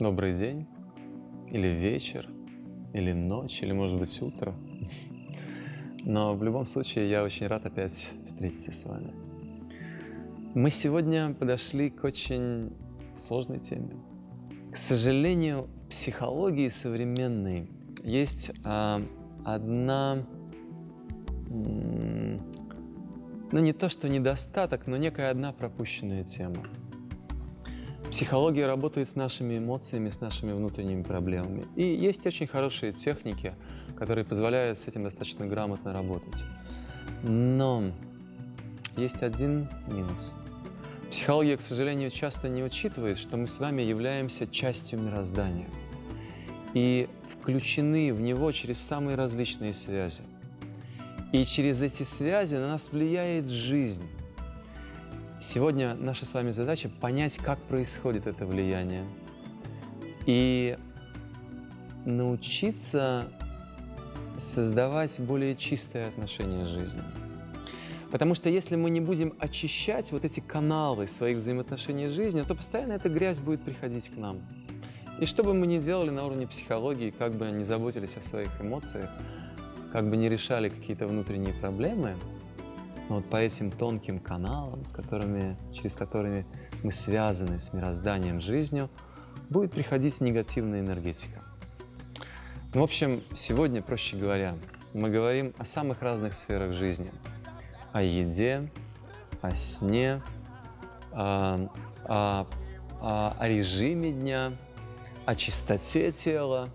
Добрый день, или вечер, или ночь, или, может быть, утро. Но в любом случае я очень рад опять встретиться с вами. Мы сегодня подошли к очень сложной теме. К сожалению, в психологии современной есть а, одна, ну не то что недостаток, но некая одна пропущенная тема. Психология работает с нашими эмоциями, с нашими внутренними проблемами. И есть очень хорошие техники, которые позволяют с этим достаточно грамотно работать. Но есть один минус. Психология, к сожалению, часто не учитывает, что мы с вами являемся частью мироздания и включены в него через самые различные связи. И через эти связи на нас влияет жизнь. Сегодня наша с вами задача понять, как происходит это влияние и научиться создавать более чистое отношение с жизнью. Потому что если мы не будем очищать вот эти каналы своих взаимоотношений с жизнью, то постоянно эта грязь будет приходить к нам. И что бы мы ни делали на уровне психологии, как бы не заботились о своих эмоциях, как бы не решали какие-то внутренние проблемы, но вот по этим тонким каналам, с которыми, через которые мы связаны с мирозданием, жизнью, будет приходить негативная энергетика. Ну, в общем, сегодня, проще говоря, мы говорим о самых разных сферах жизни. О еде, о сне, о, о, о, о режиме дня, о чистоте тела.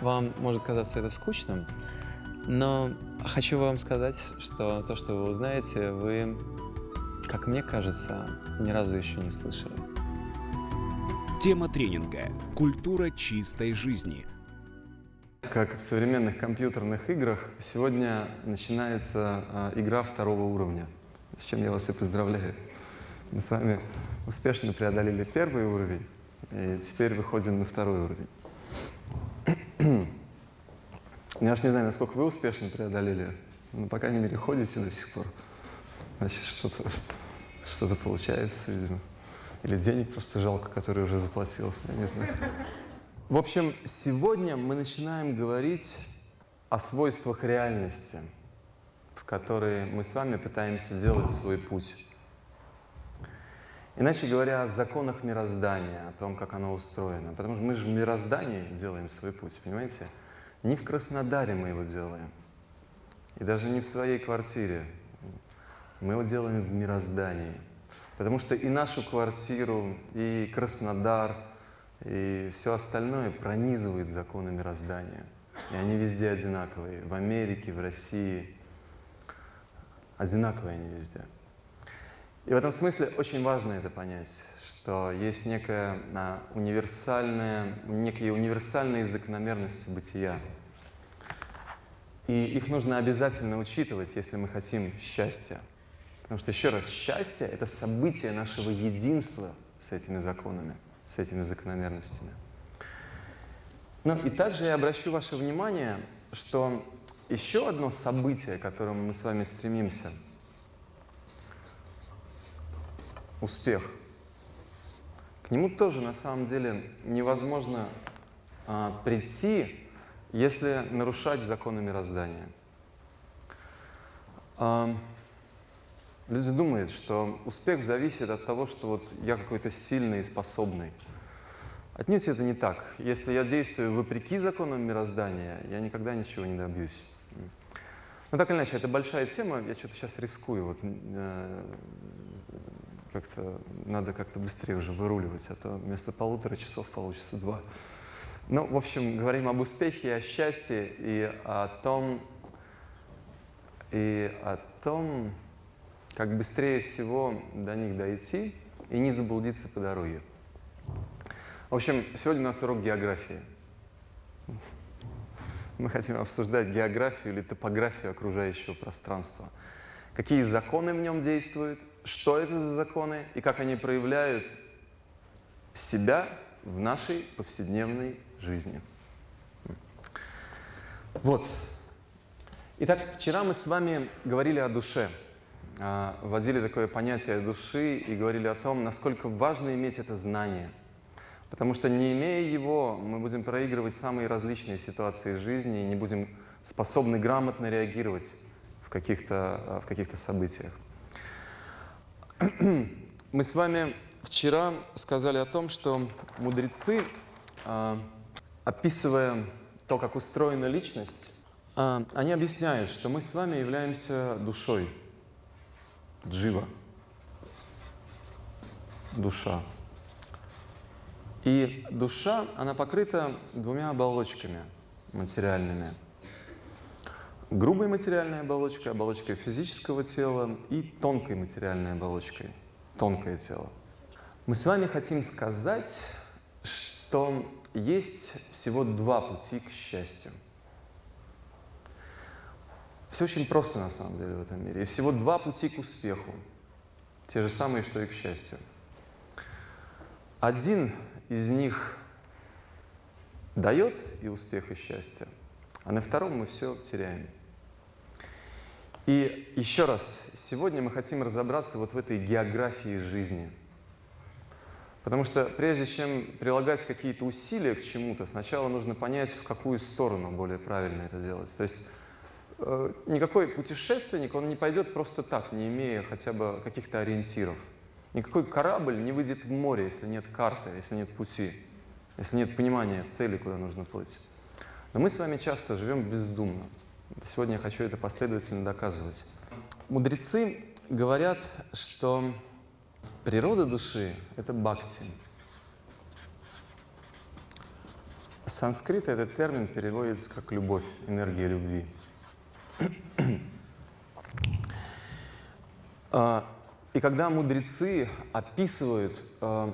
Вам может казаться это скучным, но хочу вам сказать, что то, что вы узнаете, вы, как мне кажется, ни разу еще не слышали. Тема тренинга «Культура чистой жизни». Как в современных компьютерных играх, сегодня начинается а, игра второго уровня, с чем я вас и поздравляю. Мы с вами успешно преодолели первый уровень, и теперь выходим на второй уровень. Я уж не знаю, насколько вы успешно преодолели, но, по крайней мере, ходите до сих пор. Значит, что-то что получается, видимо. Или денег просто жалко, который уже заплатил, я не знаю. В общем, сегодня мы начинаем говорить о свойствах реальности, в которые мы с вами пытаемся делать свой путь. Иначе говоря, о законах мироздания, о том, как оно устроено. Потому что мы же в мироздании делаем свой путь, понимаете? Не в Краснодаре мы его делаем. И даже не в своей квартире. Мы его делаем в мироздании. Потому что и нашу квартиру, и Краснодар, и все остальное пронизывает законы мироздания. И они везде одинаковые. В Америке, в России. Одинаковые они везде. И в этом смысле очень важно это понять, что есть некая универсальная, некие универсальные закономерности бытия. И их нужно обязательно учитывать, если мы хотим счастья. Потому что, еще раз, счастье — это событие нашего единства с этими законами, с этими закономерностями. Ну и также я обращу ваше внимание, что еще одно событие, к которому мы с вами стремимся — успех — к нему тоже на самом деле невозможно а, прийти, если нарушать законы мироздания. А, люди думают, что успех зависит от того, что вот я какой-то сильный и способный. Отнюдь это не так. Если я действую вопреки законам мироздания, я никогда ничего не добьюсь. Но так или иначе, это большая тема, я что-то сейчас рискую. Вот, э, как-то надо как-то быстрее уже выруливать, а то вместо полутора часов получится два. Ну, в общем, говорим об успехе о счастье, и о том, и о том, как быстрее всего до них дойти и не заблудиться по дороге. В общем, сегодня у нас урок географии. Мы хотим обсуждать географию или топографию окружающего пространства. Какие законы в нем действуют – что это за законы и как они проявляют себя в нашей повседневной жизни. Вот. Итак, вчера мы с вами говорили о душе, а, вводили такое понятие души и говорили о том, насколько важно иметь это знание. Потому что не имея его, мы будем проигрывать самые различные ситуации жизни и не будем способны грамотно реагировать в каких-то каких событиях. Мы с вами вчера сказали о том, что мудрецы, а, описывая то, как устроена личность, а, они объясняют, что мы с вами являемся душой, джива, душа. И душа, она покрыта двумя оболочками материальными. Грубой материальной оболочкой, оболочкой физического тела и тонкой материальной оболочкой, тонкое тело. Мы с вами хотим сказать, что есть всего два пути к счастью. Все очень просто на самом деле в этом мире. И всего два пути к успеху. Те же самые, что и к счастью. Один из них дает и успех, и счастье, а на втором мы все теряем. И еще раз, сегодня мы хотим разобраться вот в этой географии жизни. Потому что прежде чем прилагать какие-то усилия к чему-то, сначала нужно понять, в какую сторону более правильно это делать. То есть э, никакой путешественник, он не пойдет просто так, не имея хотя бы каких-то ориентиров – Никакой корабль не выйдет в море, если нет карты, если нет пути, если нет понимания цели, куда нужно плыть. Но мы с вами часто живем бездумно. Сегодня я хочу это последовательно доказывать. Мудрецы говорят, что природа души — это бхакти. С санскрита этот термин переводится как «любовь», «энергия любви». А, и когда мудрецы описывают э,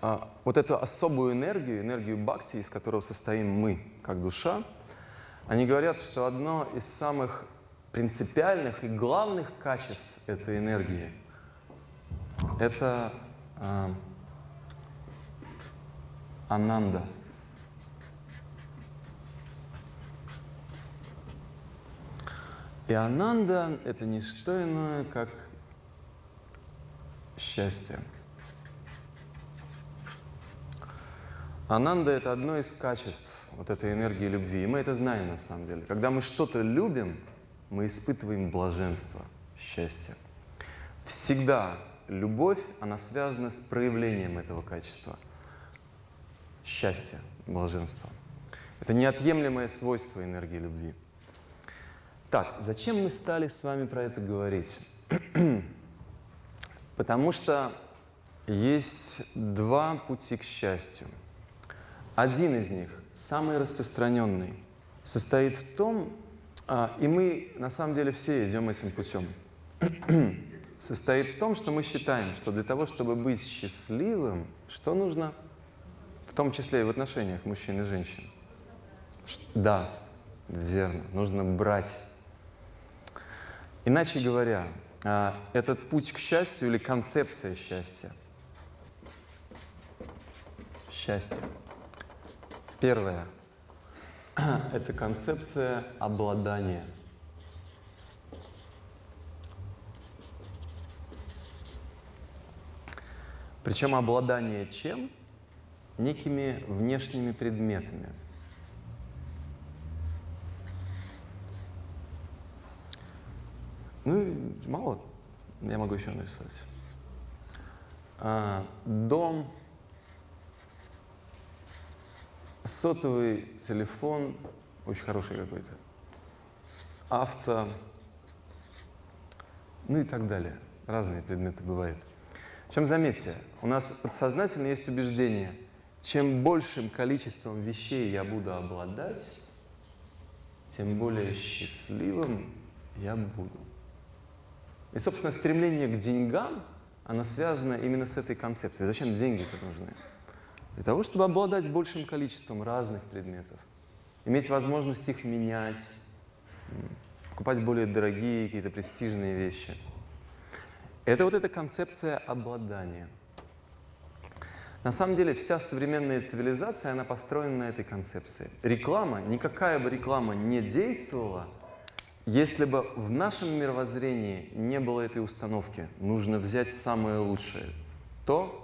э, вот эту особую энергию, энергию бхакти, из которого состоим мы, как душа, они говорят, что одно из самых принципиальных и главных качеств этой энергии – это э, ананда. И ананда – это не что иное, как счастья. Ананда – это одно из качеств вот этой энергии любви. И мы это знаем на самом деле. Когда мы что-то любим, мы испытываем блаженство, счастье. Всегда любовь, она связана с проявлением этого качества. Счастье, блаженство. Это неотъемлемое свойство энергии любви. Так, зачем мы стали с вами про это говорить? Потому что есть два пути к счастью. Один из них, самый распространенный, состоит в том, а, и мы на самом деле все идем этим путем, состоит в том, что мы считаем, что для того, чтобы быть счастливым, что нужно, в том числе и в отношениях мужчин и женщин? Да, верно, нужно брать. Иначе говоря, а, этот путь к счастью или концепция счастья. Счастье. Первое – это концепция обладания. Причем обладание чем? Некими внешними предметами – Ну, мало. Я могу еще нарисовать. А, дом, сотовый телефон, очень хороший какой-то, авто, ну и так далее. Разные предметы бывают. Причем заметьте, у нас подсознательно есть убеждение, чем большим количеством вещей я буду обладать, тем более счастливым я буду. И, собственно, стремление к деньгам, оно связано именно с этой концепцией. Зачем деньги-то нужны? Для того, чтобы обладать большим количеством разных предметов, иметь возможность их менять, покупать более дорогие, какие-то престижные вещи. Это вот эта концепция обладания. На самом деле вся современная цивилизация, она построена на этой концепции. Реклама, никакая бы реклама не действовала – если бы в нашем мировоззрении не было этой установки, нужно взять самое лучшее, то,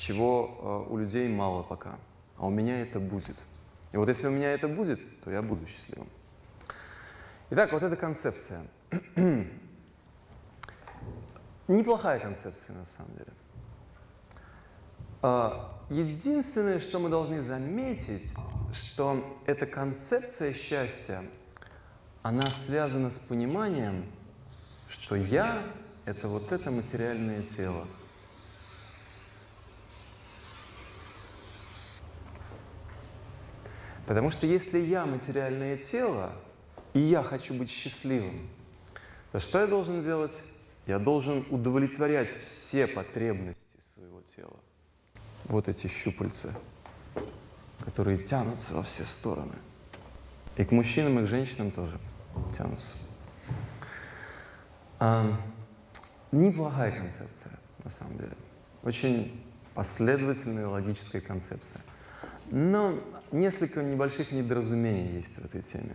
чего э, у людей мало пока. А у меня это будет. И вот если у меня это будет, то я буду счастливым. Итак, вот эта концепция. Неплохая концепция на самом деле. А, Единственное, что мы должны заметить, что эта концепция счастья, она связана с пониманием, что я — это вот это материальное тело. Потому что если я материальное тело, и я хочу быть счастливым, то что я должен делать? Я должен удовлетворять все потребности своего тела. Вот эти щупальца, которые тянутся во все стороны. И к мужчинам, и к женщинам тоже тянутся. А, неплохая концепция, на самом деле. Очень последовательная логическая концепция. Но несколько небольших недоразумений есть в этой теме.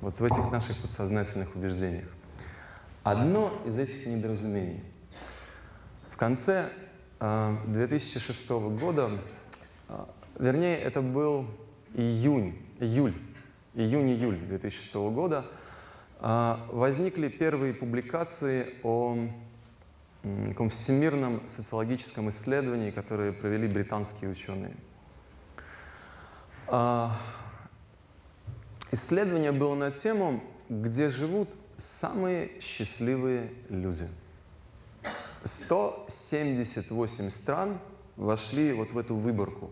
Вот в этих наших подсознательных убеждениях. Одно из этих недоразумений. В конце э, 2006 года, э, вернее, это был июнь, июль, июнь-июль 2006 года, э, возникли первые публикации о таком всемирном социологическом исследовании, которое провели британские ученые. Исследование было на тему, где живут самые счастливые люди. 178 стран вошли вот в эту выборку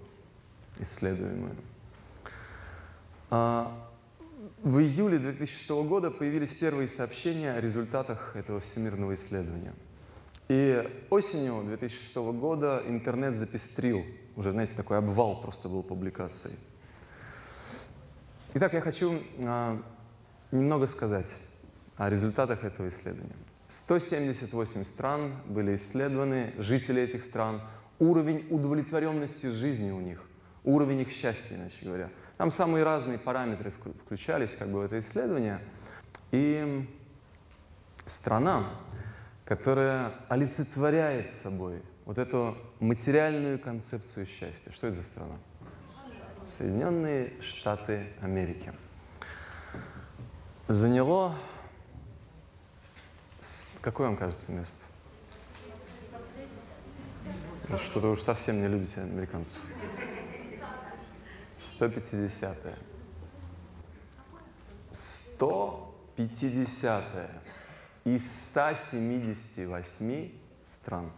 исследуемую. В июле 2006 года появились первые сообщения о результатах этого всемирного исследования. И осенью 2006 года интернет запестрил, уже, знаете, такой обвал просто был публикаций. Итак, я хочу а, немного сказать о результатах этого исследования. 178 стран были исследованы, жители этих стран, уровень удовлетворенности жизни у них, уровень их счастья, иначе говоря. Там самые разные параметры включались как бы в это исследование. И страна, которая олицетворяет собой вот эту материальную концепцию счастья. Что это за страна? Соединенные Штаты Америки. Заняло, какое вам кажется место? Что-то уж совсем не любите американцев. 150-е. 150-е из 178 стран.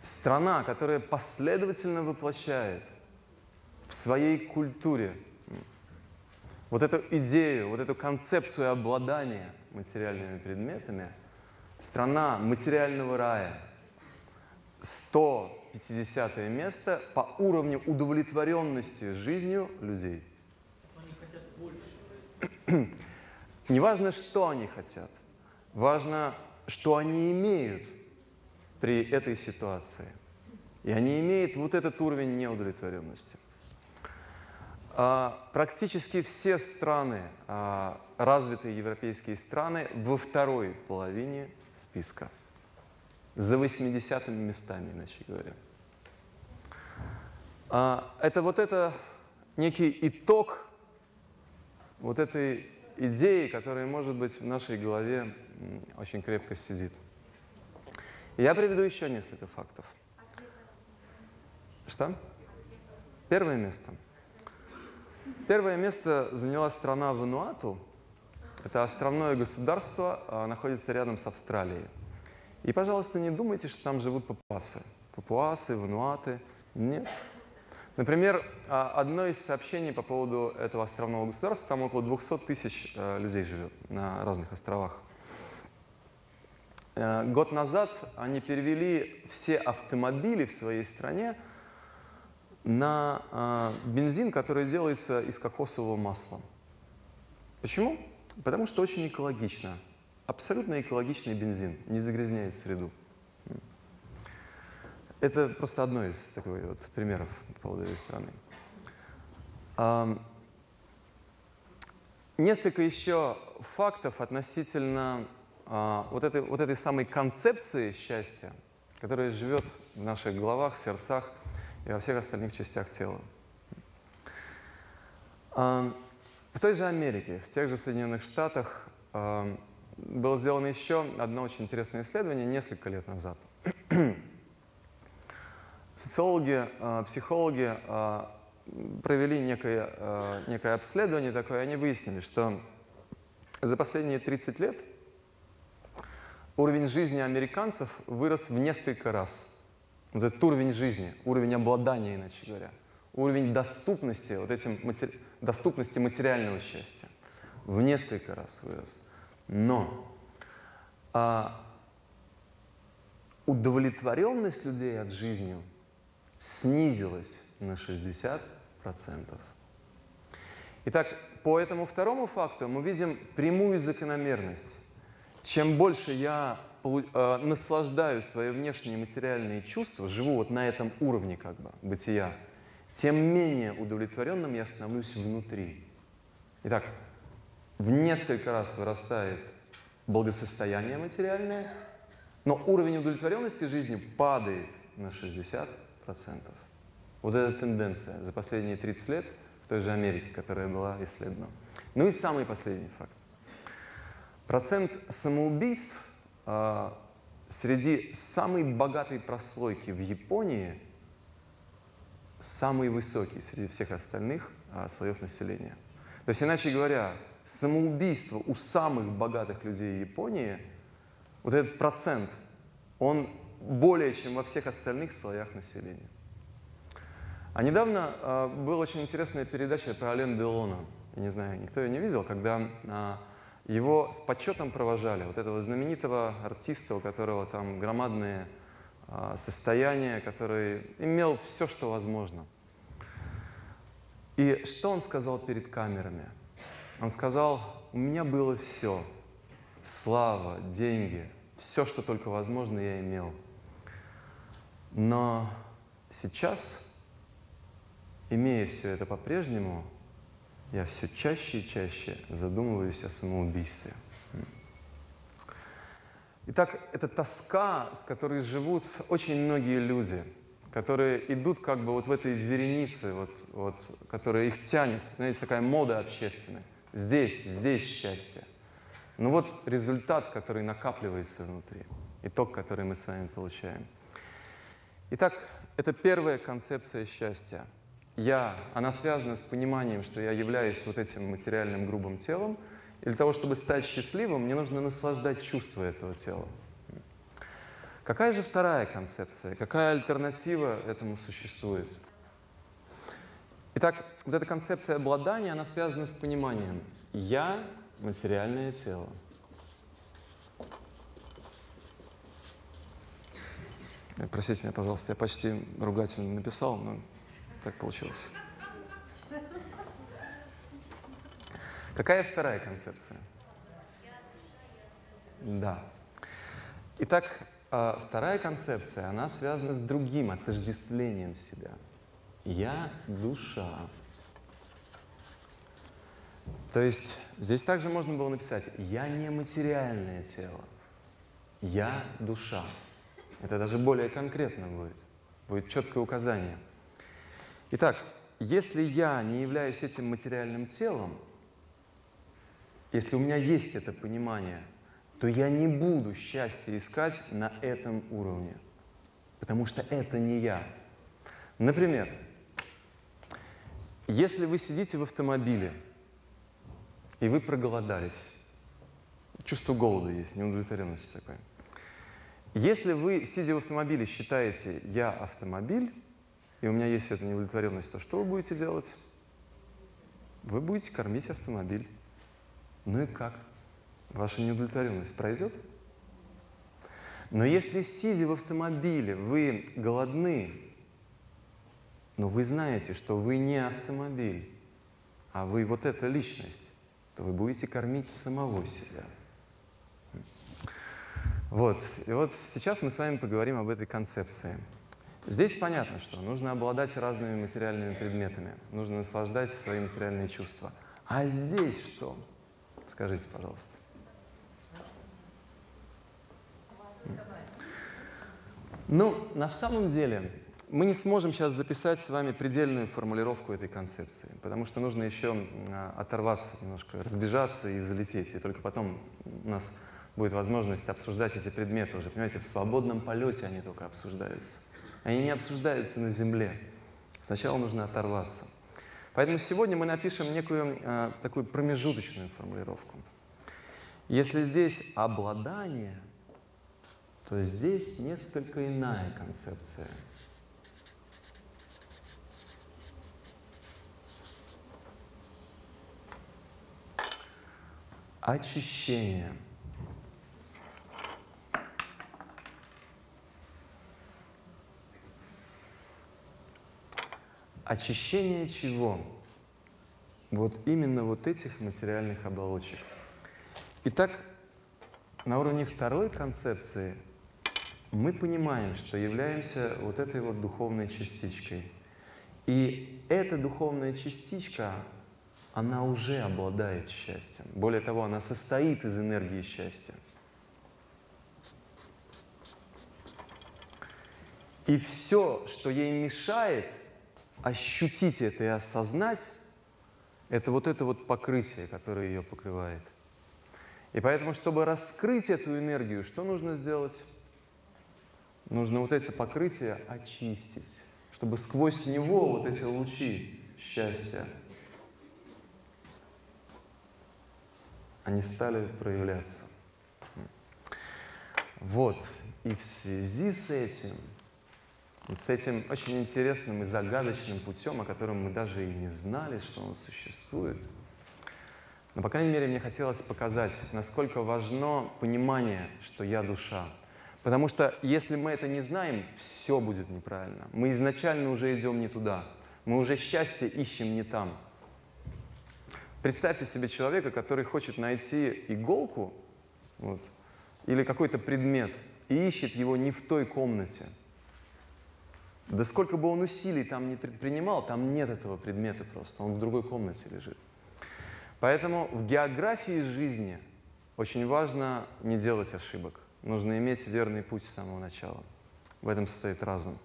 Страна, которая последовательно воплощает – в своей культуре вот эту идею, вот эту концепцию обладания материальными предметами, страна материального рая, 150 место по уровню удовлетворенности жизнью людей. Неважно, что они хотят, важно, что они имеют при этой ситуации. И они имеют вот этот уровень неудовлетворенности. А, практически все страны, а, развитые европейские страны, во второй половине списка. За 80 местами, иначе говоря. А, это вот это некий итог вот этой идеи, которая, может быть, в нашей голове очень крепко сидит. я приведу еще несколько фактов. Что? Первое место – Первое место заняла страна Вануату. Это островное государство, а, находится рядом с Австралией. И, пожалуйста, не думайте, что там живут папуасы. Папуасы, вануаты. Нет. Например, а, одно из сообщений по поводу этого островного государства, там около 200 тысяч а, людей живет на разных островах. Год назад они перевели все автомобили в своей стране на э, бензин, который делается из кокосового масла. Почему? Потому что очень экологично. Абсолютно экологичный бензин, не загрязняет среду. Это просто одно из таких вот примеров по поводу этой страны. А, несколько еще фактов относительно а, вот, этой, вот этой самой концепции счастья, которая живет в наших головах, сердцах и во всех остальных частях тела. А, В той же Америке, в тех же Соединенных Штатах а, было сделано еще одно очень интересное исследование несколько лет назад. Социологи, а, психологи провели некое, некое обследование такое, и они выяснили, что за последние 30 лет уровень жизни американцев вырос в несколько раз. Вот этот уровень жизни, уровень обладания, иначе говоря, уровень доступности, вот этим матери- доступности материального счастья в несколько раз вырос. Но а, удовлетворенность людей от жизни снизилась на 60%. Итак, по этому второму факту мы видим прямую закономерность. Чем больше я э, наслаждаюсь свои внешние материальные чувства, живу вот на этом уровне как бы бытия, тем менее удовлетворенным я становлюсь внутри. Итак, в несколько раз вырастает благосостояние материальное, но уровень удовлетворенности жизнью падает на 60%. Вот эта тенденция за последние 30 лет в той же Америке, которая была исследована. Ну и самый последний факт. Процент самоубийств среди самой богатой прослойки в Японии самый высокий среди всех остальных а, слоев населения. То есть, иначе говоря, самоубийство у самых богатых людей Японии, вот этот процент, он более чем во всех остальных слоях населения. А недавно а, была очень интересная передача про Ален Делона. Я не знаю, никто ее не видел, когда а, его с почетом провожали, вот этого знаменитого артиста, у которого там громадные а, состояния, который имел все, что возможно. И что он сказал перед камерами? Он сказал, у меня было все. Слава, деньги, все, что только возможно, я имел. Но сейчас, имея все это по-прежнему, я все чаще и чаще задумываюсь о самоубийстве. Итак, это тоска, с которой живут очень многие люди, которые идут как бы вот в этой веренице, вот, вот, которая их тянет. Знаете, такая мода общественная. Здесь, здесь счастье. Ну вот результат, который накапливается внутри, итог, который мы с вами получаем. Итак, это первая концепция счастья. Я, она связана с пониманием, что я являюсь вот этим материальным грубым телом, и для того, чтобы стать счастливым, мне нужно наслаждать чувство этого тела. Какая же вторая концепция? Какая альтернатива этому существует? Итак, вот эта концепция обладания, она связана с пониманием «я – материальное тело». Простите меня, пожалуйста, я почти ругательно написал, но так получилось. Какая вторая концепция? Да. Итак, а, вторая концепция, она связана с другим отождествлением себя. Я душа. То есть здесь также можно было написать «я не материальное тело, я душа». Это даже более конкретно будет, будет четкое указание. Итак, если я не являюсь этим материальным телом, если у меня есть это понимание, то я не буду счастья искать на этом уровне, потому что это не я. Например, если вы сидите в автомобиле, и вы проголодались, чувство голода есть, неудовлетворенности такое. Если вы, сидя в автомобиле, считаете «я автомобиль», и у меня есть эта неудовлетворенность, то что вы будете делать? Вы будете кормить автомобиль. Ну и как? Ваша неудовлетворенность пройдет? Но если, сидя в автомобиле, вы голодны, но вы знаете, что вы не автомобиль, а вы вот эта личность, то вы будете кормить самого себя. Вот. И вот сейчас мы с вами поговорим об этой концепции. Здесь понятно, что нужно обладать разными материальными предметами, нужно наслаждать свои материальные чувства. А здесь что? Скажите, пожалуйста. Ну, на самом деле, мы не сможем сейчас записать с вами предельную формулировку этой концепции, потому что нужно еще а, оторваться немножко, разбежаться и взлететь, и только потом у нас будет возможность обсуждать эти предметы уже. Понимаете, в свободном полете они только обсуждаются. Они не обсуждаются на Земле. Сначала нужно оторваться. Поэтому сегодня мы напишем некую а, такую промежуточную формулировку. Если здесь обладание, то здесь несколько иная концепция. Очищение. Очищение чего? Вот именно вот этих материальных оболочек. Итак, на уровне второй концепции мы понимаем, что являемся вот этой вот духовной частичкой. И эта духовная частичка, она уже обладает счастьем. Более того, она состоит из энергии счастья. И все, что ей мешает ощутить это и осознать, это вот это вот покрытие, которое ее покрывает. И поэтому, чтобы раскрыть эту энергию, что нужно сделать? Нужно вот это покрытие очистить, чтобы сквозь него вот эти лучи счастья, они стали проявляться. Вот. И в связи с этим вот с этим очень интересным и загадочным путем, о котором мы даже и не знали, что он существует. Но, по крайней мере, мне хотелось показать, насколько важно понимание, что я душа. Потому что если мы это не знаем, все будет неправильно. Мы изначально уже идем не туда. Мы уже счастье ищем не там. Представьте себе человека, который хочет найти иголку вот, или какой-то предмет и ищет его не в той комнате – да сколько бы он усилий там не предпринимал, там нет этого предмета просто, он в другой комнате лежит. Поэтому в географии жизни очень важно не делать ошибок. Нужно иметь верный путь с самого начала. В этом состоит разум.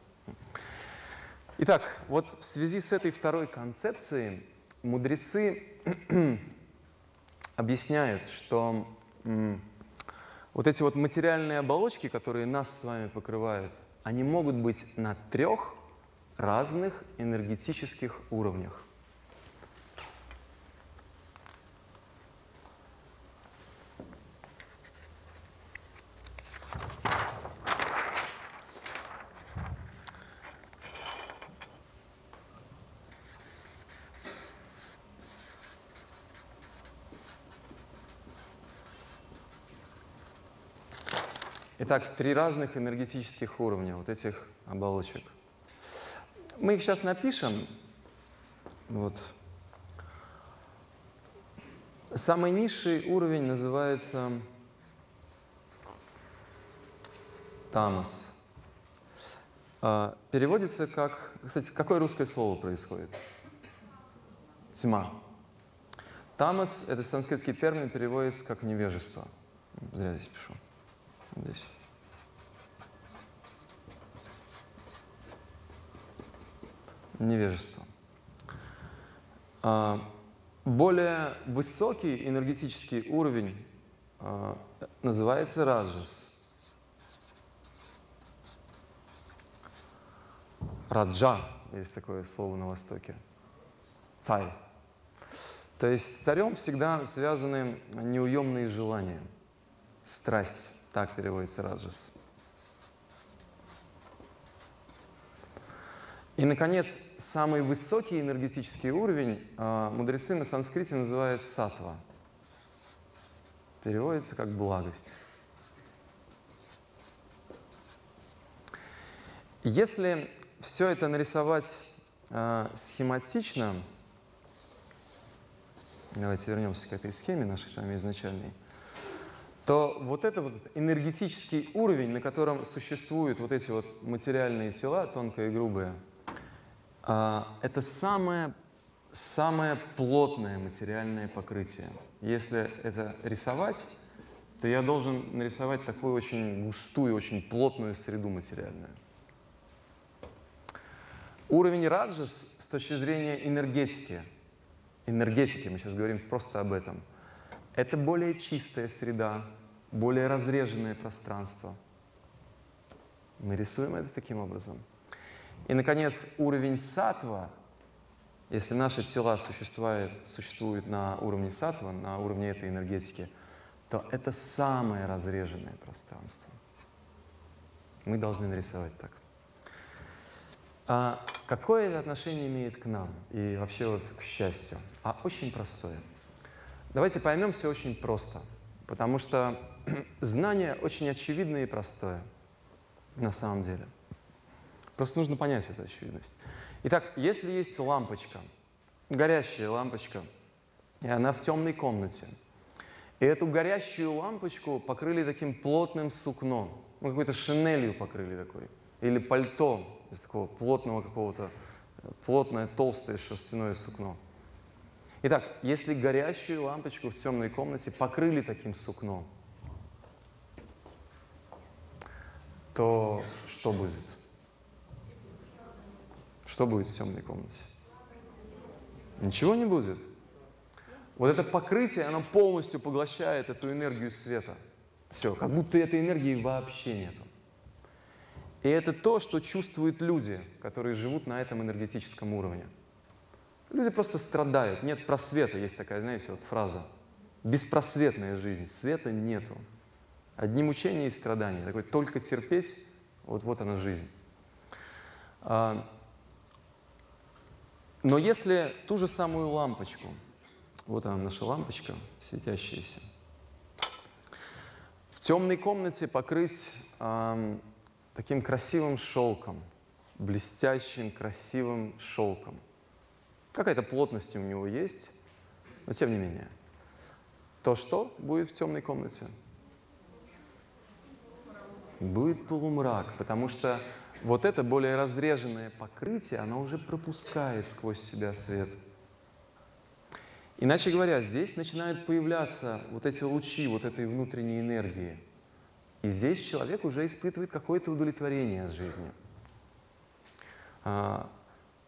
Итак, вот в связи с этой второй концепцией мудрецы объясняют, что вот эти вот материальные оболочки, которые нас с вами покрывают, они могут быть на трех разных энергетических уровнях. Итак, три разных энергетических уровня вот этих оболочек. Мы их сейчас напишем. Вот. Самый низший уровень называется тамас. А, переводится как... Кстати, какое русское слово происходит? Тьма. Тамас – это санскритский термин, переводится как невежество. Зря здесь пишу. Здесь. Невежество. А, более высокий энергетический уровень а, называется раджас. Раджа, есть такое слово на Востоке. Царь. То есть с царем всегда связаны неуемные желания, страсть. Так переводится раджас. И, наконец, самый высокий энергетический уровень э, мудрецы на санскрите называют сатва. Переводится как благость. Если все это нарисовать э, схематично, давайте вернемся к этой схеме нашей с вами изначальной, то вот это вот энергетический уровень, на котором существуют вот эти вот материальные тела, тонкое и грубое, а, это самое, самое плотное материальное покрытие. Если это рисовать, то я должен нарисовать такую очень густую, очень плотную среду материальную. Уровень раджас с точки зрения энергетики, энергетики, мы сейчас говорим просто об этом, это более чистая среда, более разреженное пространство. Мы рисуем это таким образом. И, наконец, уровень сатва, если наши тела существуют, существуют на уровне сатва, на уровне этой энергетики, то это самое разреженное пространство. Мы должны нарисовать так. А какое это отношение имеет к нам и вообще вот к счастью? А очень простое. Давайте поймем все очень просто, потому что знание очень очевидное и простое на самом деле. Просто нужно понять эту очевидность. Итак, если есть лампочка, горящая лампочка, и она в темной комнате, и эту горящую лампочку покрыли таким плотным сукном, ну, какой-то шинелью покрыли такой, или пальто из такого плотного какого-то, плотное, толстое шерстяное сукно. Итак, если горящую лампочку в темной комнате покрыли таким сукном, то что будет? Что будет в темной комнате? Ничего не будет. Вот это покрытие, оно полностью поглощает эту энергию света. Все, как будто этой энергии вообще нету. И это то, что чувствуют люди, которые живут на этом энергетическом уровне. Люди просто страдают, нет просвета, есть такая, знаете, вот фраза. Беспросветная жизнь, света нету. Одни мучения и страдания. Такой только терпеть, вот, вот она жизнь. Но если ту же самую лампочку, вот она наша лампочка, светящаяся, в темной комнате покрыть а, таким красивым шелком, блестящим, красивым шелком. Какая-то плотность у него есть, но тем не менее. То что будет в темной комнате? будет полумрак, потому что вот это более разреженное покрытие, оно уже пропускает сквозь себя свет. Иначе говоря, здесь начинают появляться вот эти лучи, вот этой внутренней энергии. И здесь человек уже испытывает какое-то удовлетворение от жизни. А,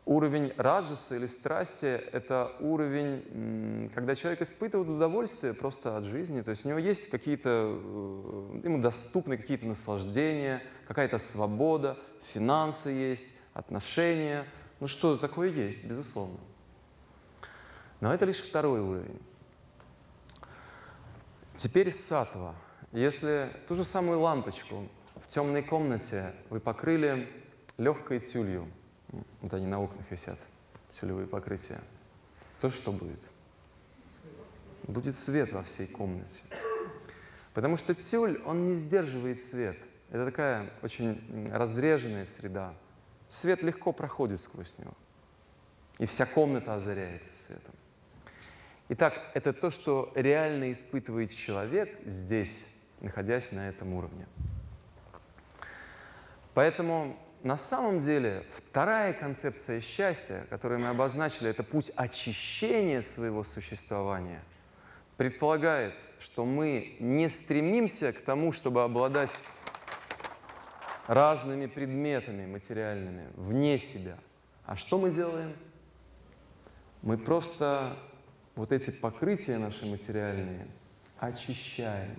Уровень раджаса или страсти – это уровень, когда человек испытывает удовольствие просто от жизни, то есть у него есть какие-то, э, ему доступны какие-то наслаждения, какая-то свобода, финансы есть, отношения, ну что такое есть, безусловно. Но это лишь второй уровень. Теперь сатва. Если ту же самую лампочку в темной комнате вы покрыли легкой тюлью – вот они на окнах висят, тюлевые покрытия, то что будет? Будет свет во всей комнате. Потому что тюль, он не сдерживает свет. Это такая очень разреженная среда. Свет легко проходит сквозь него. И вся комната озаряется светом. Итак, это то, что реально испытывает человек здесь, находясь на этом уровне. Поэтому на самом деле вторая концепция счастья, которую мы обозначили, это путь очищения своего существования, предполагает, что мы не стремимся к тому, чтобы обладать разными предметами материальными вне себя. А что мы делаем? Мы просто вот эти покрытия наши материальные очищаем,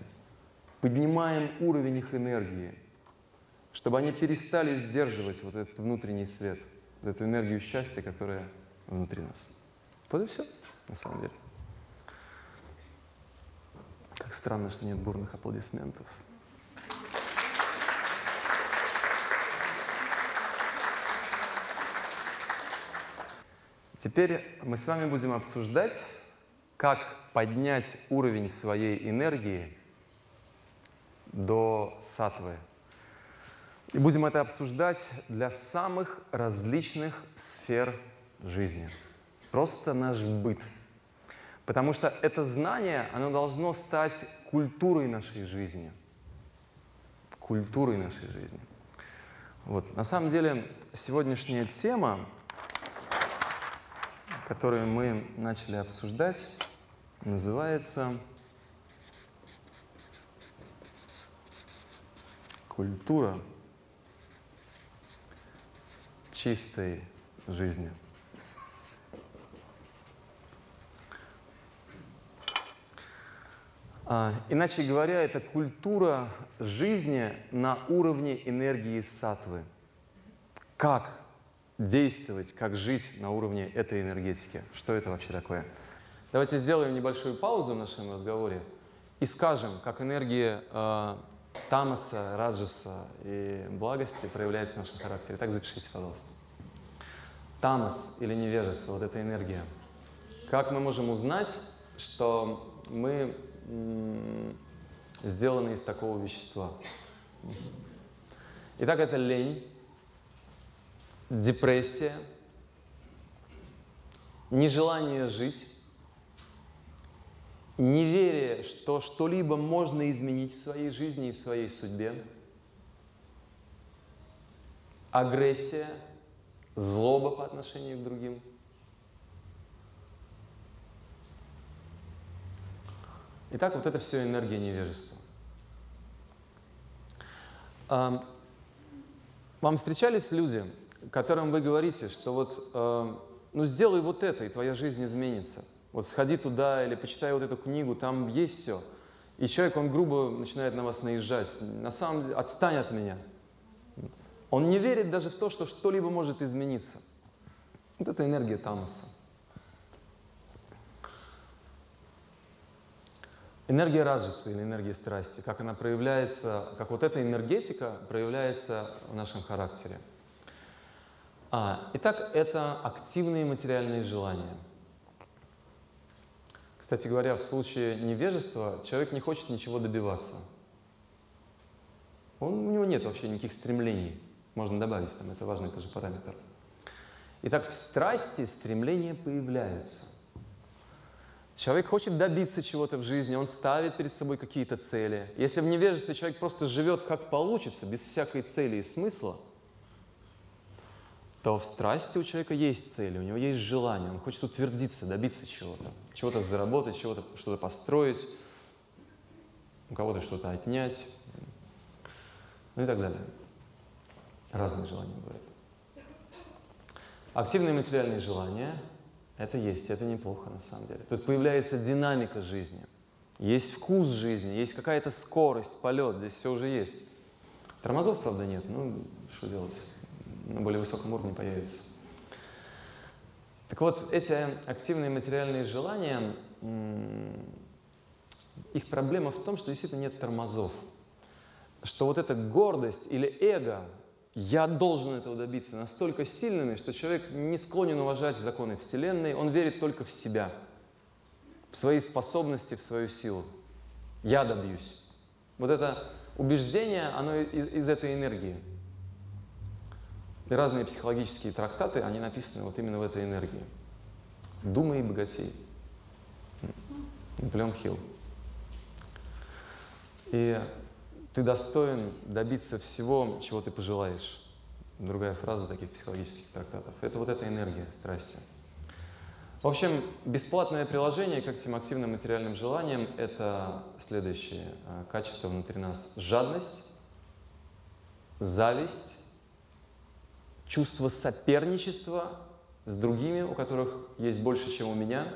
поднимаем уровень их энергии – чтобы они перестали сдерживать вот этот внутренний свет, вот эту энергию счастья, которая внутри нас. Вот и все, на самом деле. Как странно, что нет бурных аплодисментов. Теперь мы с вами будем обсуждать, как поднять уровень своей энергии до сатвы, и будем это обсуждать для самых различных сфер жизни. Просто наш быт. Потому что это знание, оно должно стать культурой нашей жизни. Культурой нашей жизни. Вот. На самом деле, сегодняшняя тема, которую мы начали обсуждать, называется Культура чистой жизни. А, иначе говоря, это культура жизни на уровне энергии сатвы. Как действовать, как жить на уровне этой энергетики? Что это вообще такое? Давайте сделаем небольшую паузу в нашем разговоре и скажем, как энергия э, тамаса, раджаса и благости проявляется в нашем характере. Так запишите, пожалуйста. Тамас или невежество, вот эта энергия. Как мы можем узнать, что мы сделаны из такого вещества. Итак, это лень, депрессия, нежелание жить, неверие, что что-либо можно изменить в своей жизни и в своей судьбе, агрессия, злоба по отношению к другим – Итак, вот это все энергия невежества. Вам встречались люди, которым вы говорите, что вот, ну сделай вот это, и твоя жизнь изменится. Вот сходи туда или почитай вот эту книгу, там есть все. И человек, он грубо начинает на вас наезжать. На самом деле, отстань от меня. Он не верит даже в то, что что-либо может измениться. Вот это энергия Тамаса. Энергия раджаса или энергия страсти, как она проявляется, как вот эта энергетика проявляется в нашем характере. А, итак, это активные материальные желания. Кстати говоря, в случае невежества человек не хочет ничего добиваться. Он, у него нет вообще никаких стремлений. Можно добавить там, это важный тоже параметр. Итак, в страсти стремления появляются. Человек хочет добиться чего-то в жизни, он ставит перед собой какие-то цели. Если в невежестве человек просто живет как получится, без всякой цели и смысла, то в страсти у человека есть цели, у него есть желание, он хочет утвердиться, добиться чего-то, чего-то заработать, чего-то что-то построить, у кого-то что-то отнять, ну и так далее. Разные желания бывают. Активные материальные желания это есть, это неплохо на самом деле. Тут появляется динамика жизни, есть вкус жизни, есть какая-то скорость, полет, здесь все уже есть. Тормозов, правда, нет, ну что делать, на более высоком уровне появится. Так вот, эти активные материальные желания, их проблема в том, что действительно нет тормозов. Что вот эта гордость или эго, я должен этого добиться настолько сильными, что человек не склонен уважать законы Вселенной, он верит только в себя, в свои способности, в свою силу. Я добьюсь. Вот это убеждение, оно из, из этой энергии. И разные психологические трактаты, они написаны вот именно в этой энергии. Думай и богатей. Наполеон Хилл. И ты достоин добиться всего, чего ты пожелаешь. Другая фраза таких психологических трактатов. Это вот эта энергия страсти. В общем, бесплатное приложение к этим активным материальным желаниям – это следующие а, качества внутри нас. Жадность, зависть, чувство соперничества с другими, у которых есть больше, чем у меня,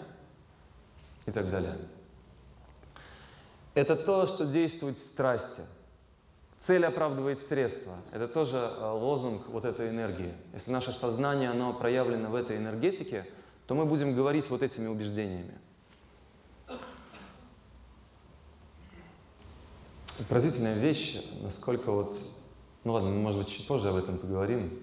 и так далее. Это то, что действует в страсти – Цель оправдывает средства. Это тоже э, лозунг вот этой энергии. Если наше сознание, оно проявлено в этой энергетике, то мы будем говорить вот этими убеждениями. Поразительная вещь, насколько вот... Ну ладно, может быть, чуть позже об этом поговорим.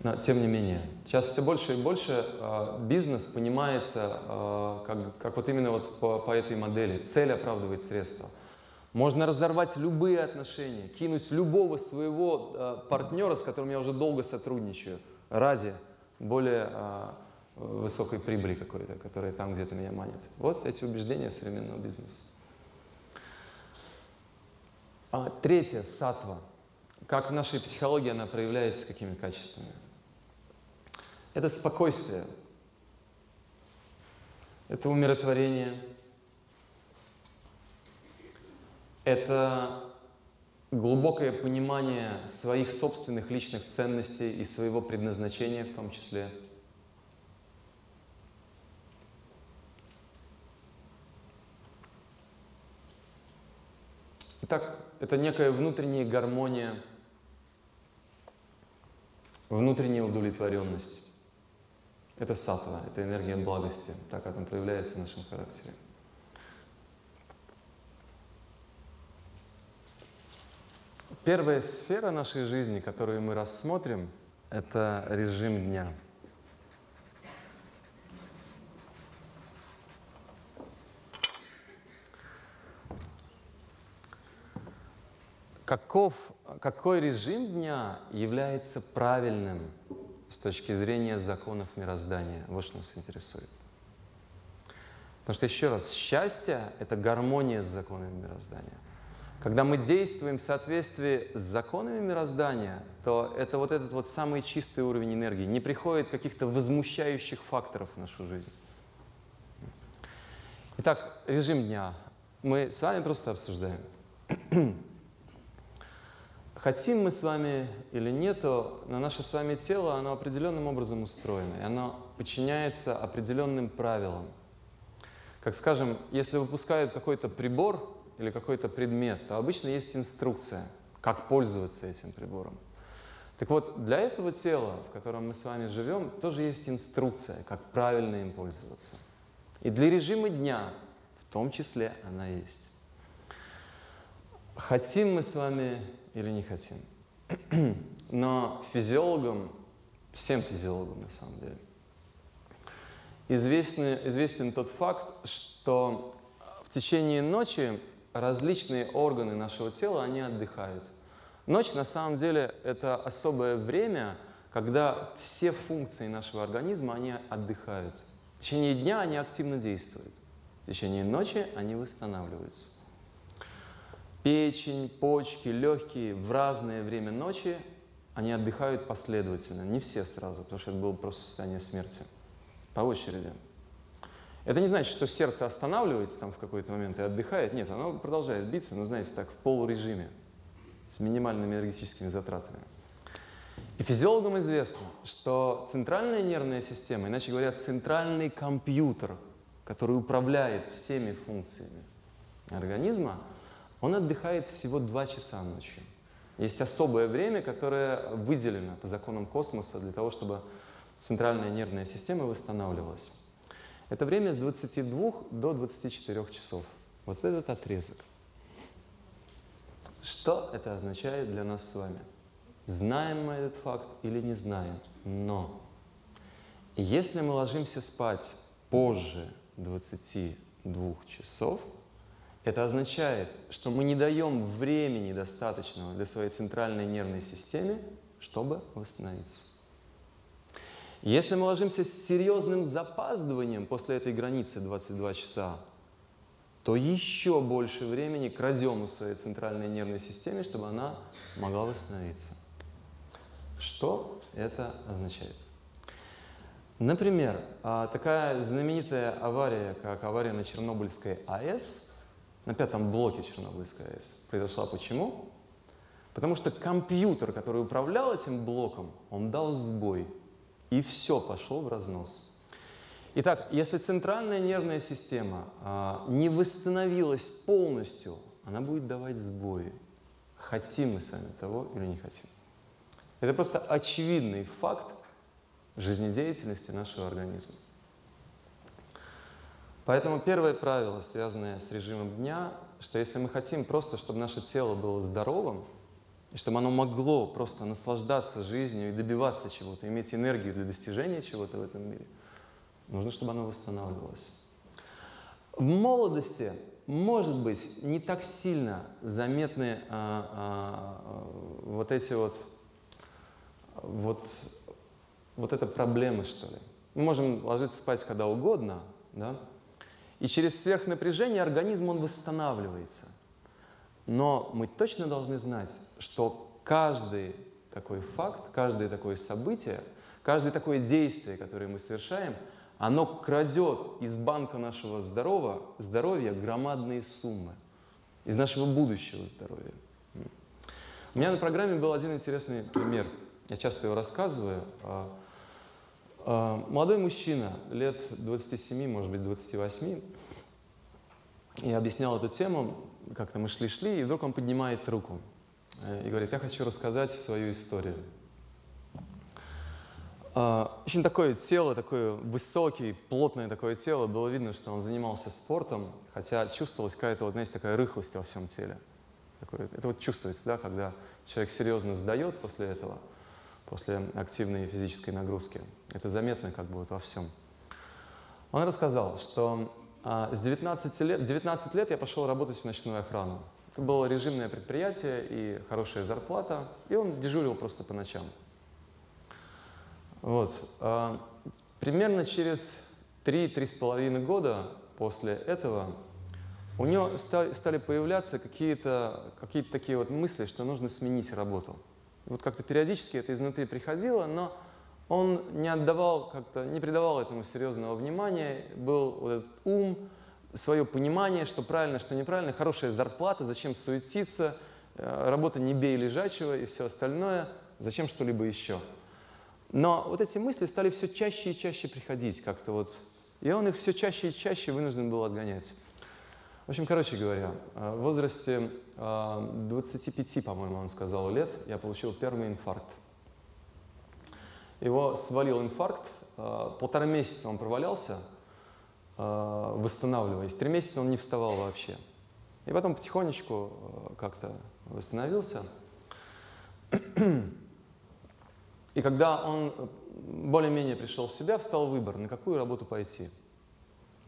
Но тем не менее, сейчас все больше и больше э, бизнес понимается э, как, как вот именно вот по, по этой модели. Цель оправдывает средства. Можно разорвать любые отношения, кинуть любого своего э, партнера, с которым я уже долго сотрудничаю, ради более э, высокой прибыли какой-то, которая там где-то меня манит. Вот эти убеждения современного бизнеса. А, третье, сатва. Как в нашей психологии она проявляется, какими качествами? Это спокойствие, это умиротворение, это глубокое понимание своих собственных личных ценностей и своего предназначения в том числе. Итак, это некая внутренняя гармония, внутренняя удовлетворенность. Это сатва, это энергия благости, так она проявляется в нашем характере. Первая сфера нашей жизни, которую мы рассмотрим, это режим дня. Каков, какой режим дня является правильным с точки зрения законов мироздания? Вот что нас интересует. Потому что, еще раз, счастье — это гармония с законами мироздания. Когда мы действуем в соответствии с законами мироздания, то это вот этот вот самый чистый уровень энергии. Не приходит каких-то возмущающих факторов в нашу жизнь. Итак, режим дня. Мы с вами просто обсуждаем. Хотим мы с вами или нет, на наше с вами тело, оно определенным образом устроено, и оно подчиняется определенным правилам. Как скажем, если выпускают какой-то прибор, или какой-то предмет, то обычно есть инструкция, как пользоваться этим прибором. Так вот, для этого тела, в котором мы с вами живем, тоже есть инструкция, как правильно им пользоваться. И для режима дня в том числе она есть. Хотим мы с вами или не хотим. Но физиологам, всем физиологам на самом деле, известен, известен тот факт, что в течение ночи различные органы нашего тела, они отдыхают. Ночь на самом деле это особое время, когда все функции нашего организма, они отдыхают. В течение дня они активно действуют. В течение ночи они восстанавливаются. Печень, почки, легкие в разное время ночи они отдыхают последовательно. Не все сразу, потому что это было просто состояние смерти. По очереди. Это не значит, что сердце останавливается там в какой-то момент и отдыхает. Нет, оно продолжает биться, но, знаете, так, в полурежиме, с минимальными энергетическими затратами. И физиологам известно, что центральная нервная система, иначе говоря, центральный компьютер, который управляет всеми функциями организма, он отдыхает всего 2 часа ночью. Есть особое время, которое выделено по законам космоса для того, чтобы центральная нервная система восстанавливалась. Это время с 22 до 24 часов. Вот этот отрезок. Что это означает для нас с вами? Знаем мы этот факт или не знаем? Но если мы ложимся спать позже 22 часов, это означает, что мы не даем времени достаточного для своей центральной нервной системе, чтобы восстановиться. Если мы ложимся с серьезным запаздыванием после этой границы 22 часа, то еще больше времени крадем у своей центральной нервной системе, чтобы она могла восстановиться. Что это означает? Например, а, такая знаменитая авария, как авария на Чернобыльской АЭС, на пятом блоке Чернобыльской АЭС, произошла почему? Потому что компьютер, который управлял этим блоком, он дал сбой – и все пошло в разнос. Итак, если центральная нервная система а, не восстановилась полностью, она будет давать сбои. Хотим мы с вами того или не хотим. Это просто очевидный факт жизнедеятельности нашего организма. Поэтому первое правило, связанное с режимом дня, что если мы хотим просто, чтобы наше тело было здоровым, и чтобы оно могло просто наслаждаться жизнью и добиваться чего-то, иметь энергию для достижения чего-то в этом мире, нужно, чтобы оно восстанавливалось. В молодости, может быть, не так сильно заметны а, а, вот эти вот, вот, вот это проблемы, что ли. Мы можем ложиться спать когда угодно, да? И через сверхнапряжение организм, он восстанавливается – но мы точно должны знать, что каждый такой факт, каждое такое событие, каждое такое действие, которое мы совершаем, оно крадет из банка нашего здоровья, здоровья громадные суммы, из нашего будущего здоровья. У меня на программе был один интересный пример. Я часто его рассказываю. А, Молодой мужчина, лет 27, может быть, 28, я объяснял эту тему, как-то мы шли-шли, и вдруг он поднимает руку э, и говорит, я хочу рассказать свою историю. А, Очень такое тело, такое высокое, плотное такое тело. Было видно, что он занимался спортом, хотя чувствовалась какая-то, вот, знаете, такая рыхлость во всем теле. Такое, это вот чувствуется, да, когда человек серьезно сдает после этого, после активной физической нагрузки. Это заметно как бы вот во всем. Он рассказал, что а, с 19 лет, 19 лет я пошел работать в ночную охрану. Это было режимное предприятие и хорошая зарплата, и он дежурил просто по ночам. Вот. а, примерно через 3-3,5 года после этого у него ста- стали появляться какие-то какие такие вот мысли, что нужно сменить работу. Вот как-то периодически это изнутри приходило, но он не отдавал, как-то не придавал этому серьезного внимания, был вот этот ум, свое понимание, что правильно, что неправильно, хорошая зарплата, зачем суетиться, э, работа не бей лежачего и все остальное, зачем что-либо еще. Но вот эти мысли стали все чаще и чаще приходить как-то вот, и он их все чаще и чаще вынужден был отгонять. В общем, короче говоря, э, в возрасте э, 25, по-моему, он сказал, лет, я получил первый инфаркт. Его свалил инфаркт, э, полтора месяца он провалялся, э, восстанавливаясь. Три месяца он не вставал вообще. И потом потихонечку э, как-то восстановился. И когда он э, более-менее пришел в себя, встал выбор, на какую работу пойти.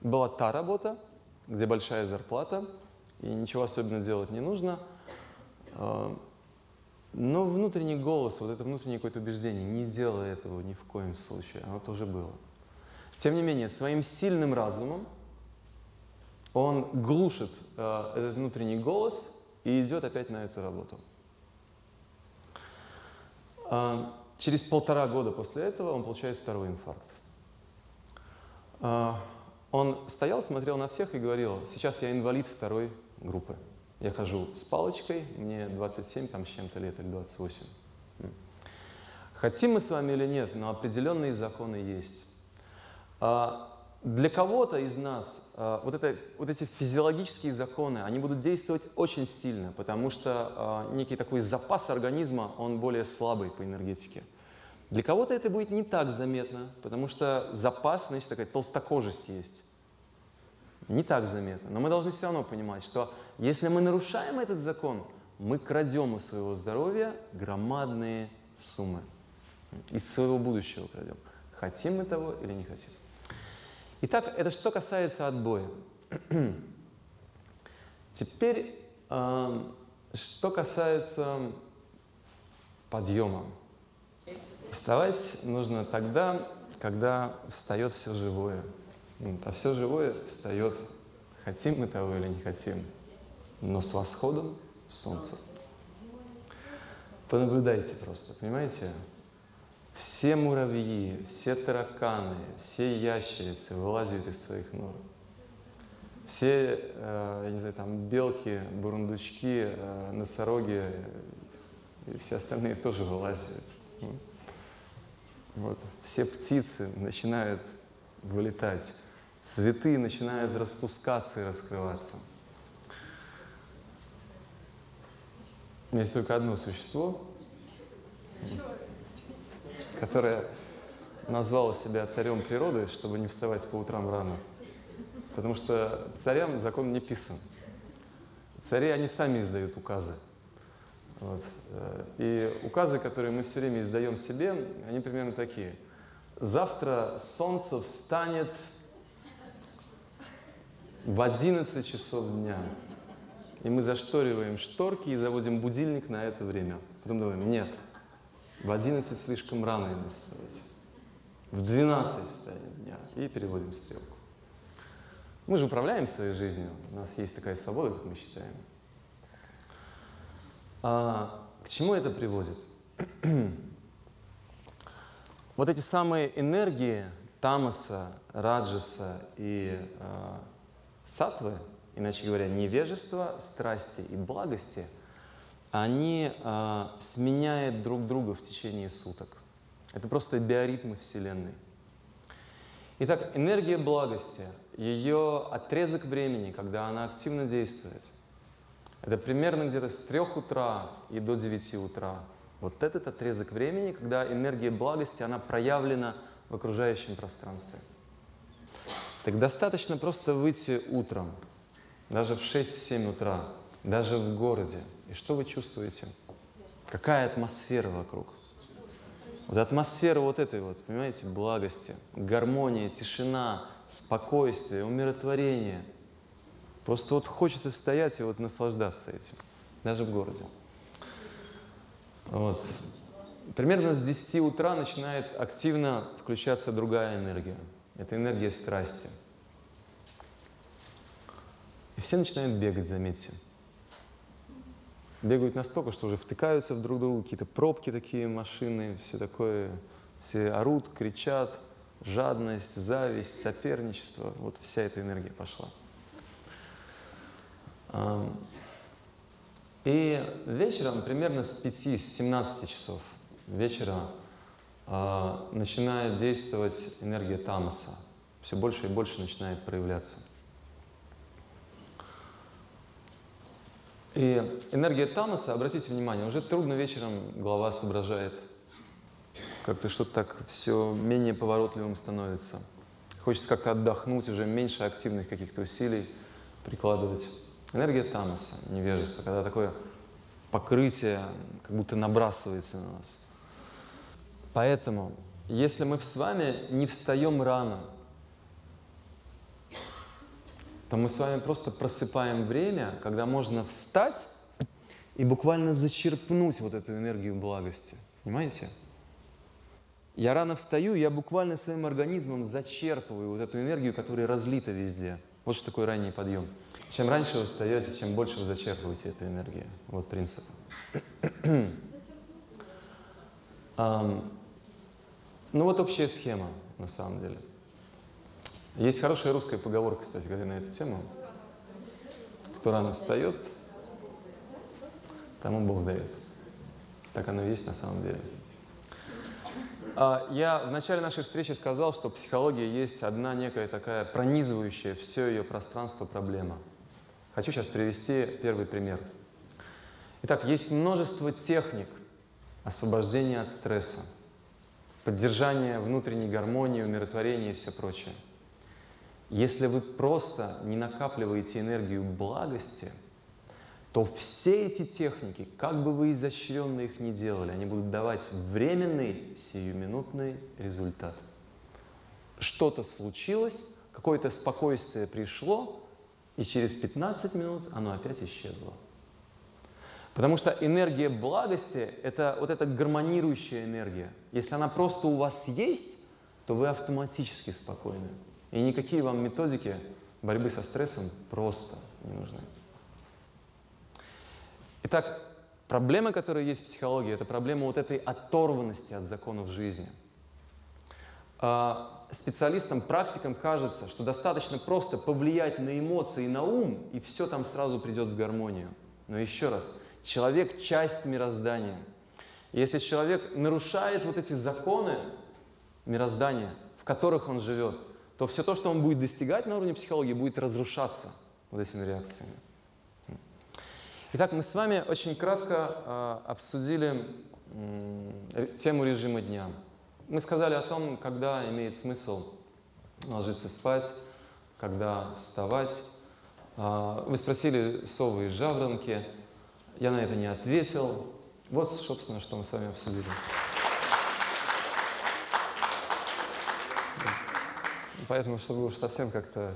Была та работа, где большая зарплата, и ничего особенно делать не нужно. А, Но внутренний голос, вот это внутреннее какое-то убеждение, не делай этого ни в коем случае, оно тоже было. Тем не менее, своим сильным разумом он глушит э, этот внутренний голос и идет опять на эту работу. А, через полтора года после этого он получает второй инфаркт. А, он стоял, смотрел на всех и говорил, сейчас я инвалид второй группы. Я хожу с палочкой, мне 27 там, с чем-то лет или 28. М. Хотим мы с вами или нет, но определенные законы есть. А, Для кого-то из нас а, вот, это, вот эти физиологические законы, они будут действовать очень сильно, потому что а, некий такой запас организма, он более слабый по энергетике. Для кого-то это будет не так заметно, потому что запас, значит, такая толстокожесть есть. Не так заметно. Но мы должны все равно понимать, что если мы нарушаем этот закон, мы крадем у своего здоровья громадные суммы. Из своего будущего крадем. Хотим мы того или не хотим. Итак, это что касается отбоя. Теперь, эм, что касается подъема. Вставать нужно тогда, когда встает все живое. А все живое встает, хотим мы того или не хотим, но с восходом солнца. Понаблюдайте просто, понимаете? Все муравьи, все тараканы, все ящерицы вылазят из своих нор. Все, э, я не знаю, там белки, бурундучки, э, носороги и все остальные тоже вылазят. Вот. Все птицы начинают вылетать, цветы начинают распускаться и раскрываться. Есть только одно существо, которое назвало себя царем природы, чтобы не вставать по утрам рано. Потому что царям закон не писан. Цари, они сами издают указы. Вот. э, И указы, которые мы все время издаем себе, они примерно такие. Завтра солнце встанет в 11 часов дня. И мы зашториваем шторки и заводим будильник на это время. Потом думаем, нет, в 11 слишком рано ему вставать. В 12 встанет дня. И переводим стрелку. Мы же управляем своей жизнью. У нас есть такая свобода, как мы считаем. А к чему это приводит? вот эти самые энергии тамаса, раджаса и э, сатвы, иначе говоря, невежества, страсти и благости, они а, сменяют друг друга в течение суток. Это просто биоритмы Вселенной. Итак, энергия благости, ее отрезок времени, когда она активно действует, это примерно где-то с 3 утра и до 9 утра. Вот этот отрезок времени, когда энергия благости, она проявлена в окружающем пространстве. Так достаточно просто выйти утром, даже в 6-7 утра, даже в городе. И что вы чувствуете? Какая атмосфера вокруг? Вот атмосфера вот этой вот, понимаете, благости, гармония, тишина, спокойствие, умиротворение. Просто вот хочется стоять и вот наслаждаться этим, даже в городе. Вот. Примерно с 10 утра начинает активно включаться другая энергия. Это энергия страсти. И все начинают бегать, заметьте. Бегают настолько, что уже втыкаются в друг друга, какие-то пробки такие, машины, все такое. Все орут, кричат, жадность, зависть, соперничество. Вот вся эта энергия пошла. И вечером, примерно с 5, с 17 часов вечера, а, начинает действовать энергия тамаса. Все больше и больше начинает проявляться. И энергия тамаса, обратите внимание, уже трудно вечером голова соображает. Как-то что-то так все менее поворотливым становится. Хочется как-то отдохнуть, уже меньше активных каких-то усилий прикладывать. Энергия тамаса, невежества, когда такое покрытие как будто набрасывается на нас. Поэтому, если мы с вами не встаем рано, то мы с вами просто просыпаем время, когда можно встать и буквально зачерпнуть вот эту энергию благости. Понимаете? Я рано встаю, я буквально своим организмом зачерпываю вот эту энергию, которая разлита везде. Вот что такое ранний подъем. Чем раньше вы встаете, чем больше вы зачерпываете эту энергию. Вот принцип. ну вот общая схема, на самом деле. Есть хорошая русская поговорка, кстати говоря, на эту тему. Кто рано встает, тому Бог дает. Так оно и есть на самом деле. А, я в начале нашей встречи сказал, что психология есть одна некая такая пронизывающая все ее пространство проблема. Хочу сейчас привести первый пример. Итак, есть множество техник освобождения от стресса, поддержания внутренней гармонии, умиротворения и все прочее. Если вы просто не накапливаете энергию благости, то все эти техники, как бы вы изощренно их ни делали, они будут давать временный, сиюминутный результат. Что-то случилось, какое-то спокойствие пришло, и через 15 минут оно опять исчезло. Потому что энергия благости – это вот эта гармонирующая энергия. Если она просто у вас есть, то вы автоматически спокойны. И никакие вам методики борьбы со стрессом просто не нужны. Итак, проблема, которая есть в психологии, это проблема вот этой оторванности от законов жизни. А, специалистам, практикам кажется, что достаточно просто повлиять на эмоции и на ум, и все там сразу придет в гармонию. Но еще раз, человек – часть мироздания. Если человек нарушает вот эти законы мироздания, в которых он живет, то все то, что он будет достигать на уровне психологии, будет разрушаться вот этими реакциями. Итак, мы с вами очень кратко э, обсудили э, тему режима дня. Мы сказали о том, когда имеет смысл ложиться спать, когда вставать. Э, вы спросили совы и жаворонки. Я на это не ответил. Вот, собственно, что мы с вами обсудили. Поэтому, чтобы уж совсем как-то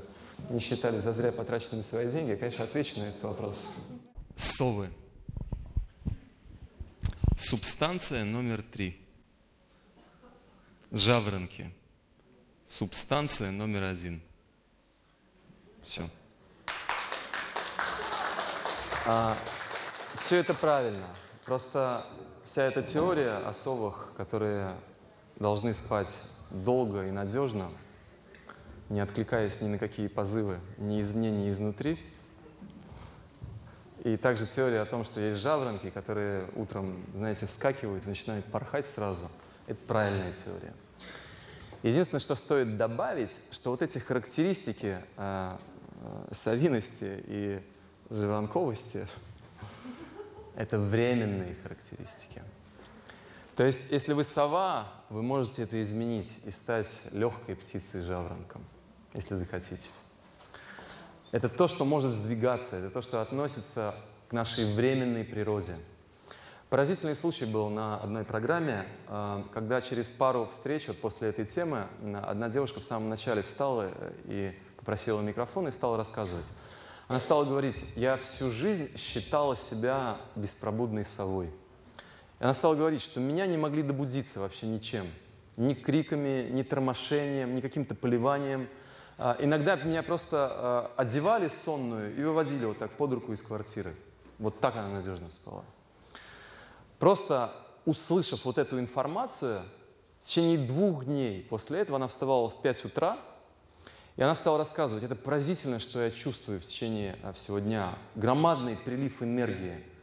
не считали за зря потраченными свои деньги, я, конечно, отвечу на этот вопрос. Совы. Субстанция номер три. Жаворонки. Субстанция номер один. Все. А, все это правильно. Просто вся эта теория о совах, которые должны спать долго и надежно, не откликаясь ни на какие позывы, ни извне, ни изнутри, И также теория о том, что есть жаворонки, которые утром, знаете, вскакивают и начинают порхать сразу. Это правильная теория. Единственное, что стоит добавить, что вот эти характеристики э, э, совиности и жаворонковости — это временные характеристики. То есть, если вы сова, вы можете это изменить и стать легкой птицей жаворонком, если захотите. Это то, что может сдвигаться, это то, что относится к нашей временной природе. Поразительный случай был на одной программе, э, когда через пару встреч вот после этой темы одна девушка в самом начале встала э, и попросила микрофон и стала рассказывать. Она стала говорить, я всю жизнь считала себя беспробудной совой. И она стала говорить, что меня не могли добудиться вообще ничем. Ни криками, ни тормошением, ни каким-то поливанием. А, иногда меня просто а, одевали сонную и выводили вот так под руку из квартиры. Вот так она надежно спала. Просто услышав вот эту информацию, в течение двух дней после этого она вставала в 5 утра, и она стала рассказывать, это поразительно, что я чувствую в течение а, всего дня. Громадный прилив энергии –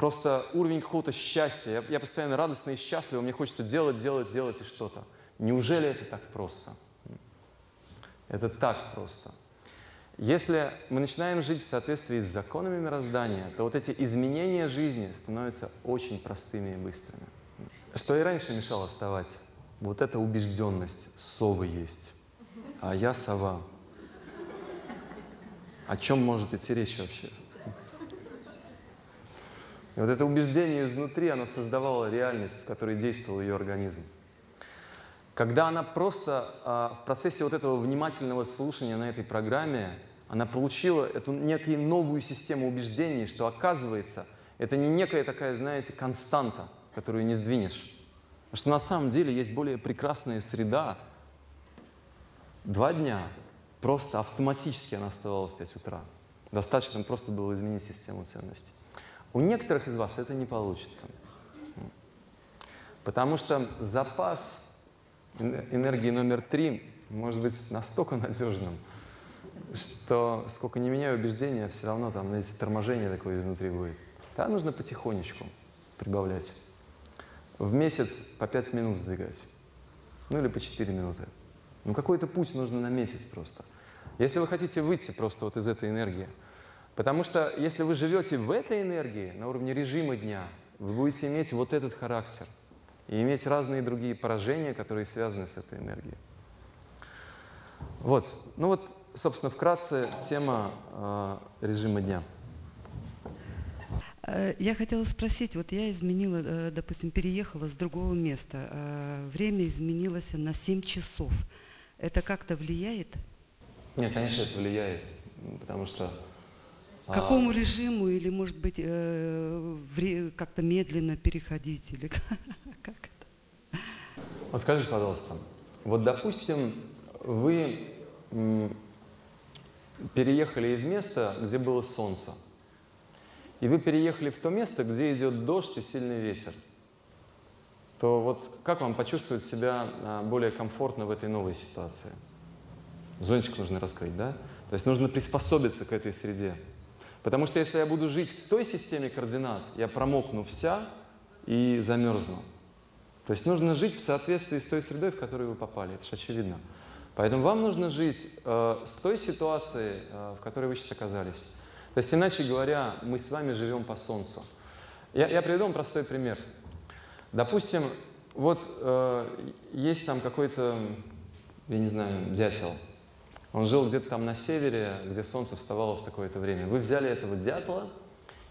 просто уровень какого-то счастья. Я, я постоянно радостный и счастлив, мне хочется делать, делать, делать и что-то. Неужели это так просто? Это так просто. Если мы начинаем жить в соответствии с законами мироздания, то вот эти изменения жизни становятся очень простыми и быстрыми. Что и раньше мешало вставать, вот эта убежденность, совы есть, а я сова. О чем может идти речь вообще? И вот это убеждение изнутри, оно создавало реальность, в которой действовал ее организм. Когда она просто а, в процессе вот этого внимательного слушания на этой программе, она получила эту некую новую систему убеждений, что оказывается, это не некая такая, знаете, константа, которую не сдвинешь. Что на самом деле есть более прекрасная среда. Два дня просто автоматически она вставала в 5 утра. Достаточно просто было изменить систему ценностей. У некоторых из вас это не получится. Потому что запас энергии номер три может быть настолько надежным, что сколько не меняю убеждения, все равно там, знаете, торможение такое изнутри будет. Да, нужно потихонечку прибавлять. В месяц по 5 минут сдвигать. Ну или по 4 минуты. Ну какой-то путь нужно наметить просто. Если вы хотите выйти просто вот из этой энергии, Потому что если вы живете в этой энергии, на уровне режима дня, вы будете иметь вот этот характер и иметь разные другие поражения, которые связаны с этой энергией. Вот. Ну вот, собственно, вкратце тема э, режима дня. Э, я хотела спросить, вот я изменила, э, допустим, переехала с другого места, э, время изменилось на 7 часов. Это как-то влияет? Нет, конечно, это влияет, потому что к какому режиму или, может быть, э, как-то медленно переходить или как это? Вот скажите, пожалуйста, вот, допустим, вы переехали из места, где было солнце, и вы переехали в то место, где идет дождь и сильный ветер, то вот как вам почувствовать себя а, более комфортно в этой новой ситуации? Зонтик нужно раскрыть, да? То есть нужно приспособиться к этой среде. Потому что если я буду жить в той системе координат, я промокну вся и замерзну. То есть нужно жить в соответствии с той средой, в которую вы попали. Это же очевидно. Поэтому вам нужно жить э, с той ситуацией, э, в которой вы сейчас оказались. То есть, иначе говоря, мы с вами живем по Солнцу. Я, я приведу вам простой пример. Допустим, вот э, есть там какой-то, я не знаю, дятел – он жил где-то там на севере, где солнце вставало в такое-то время. Вы взяли этого дятла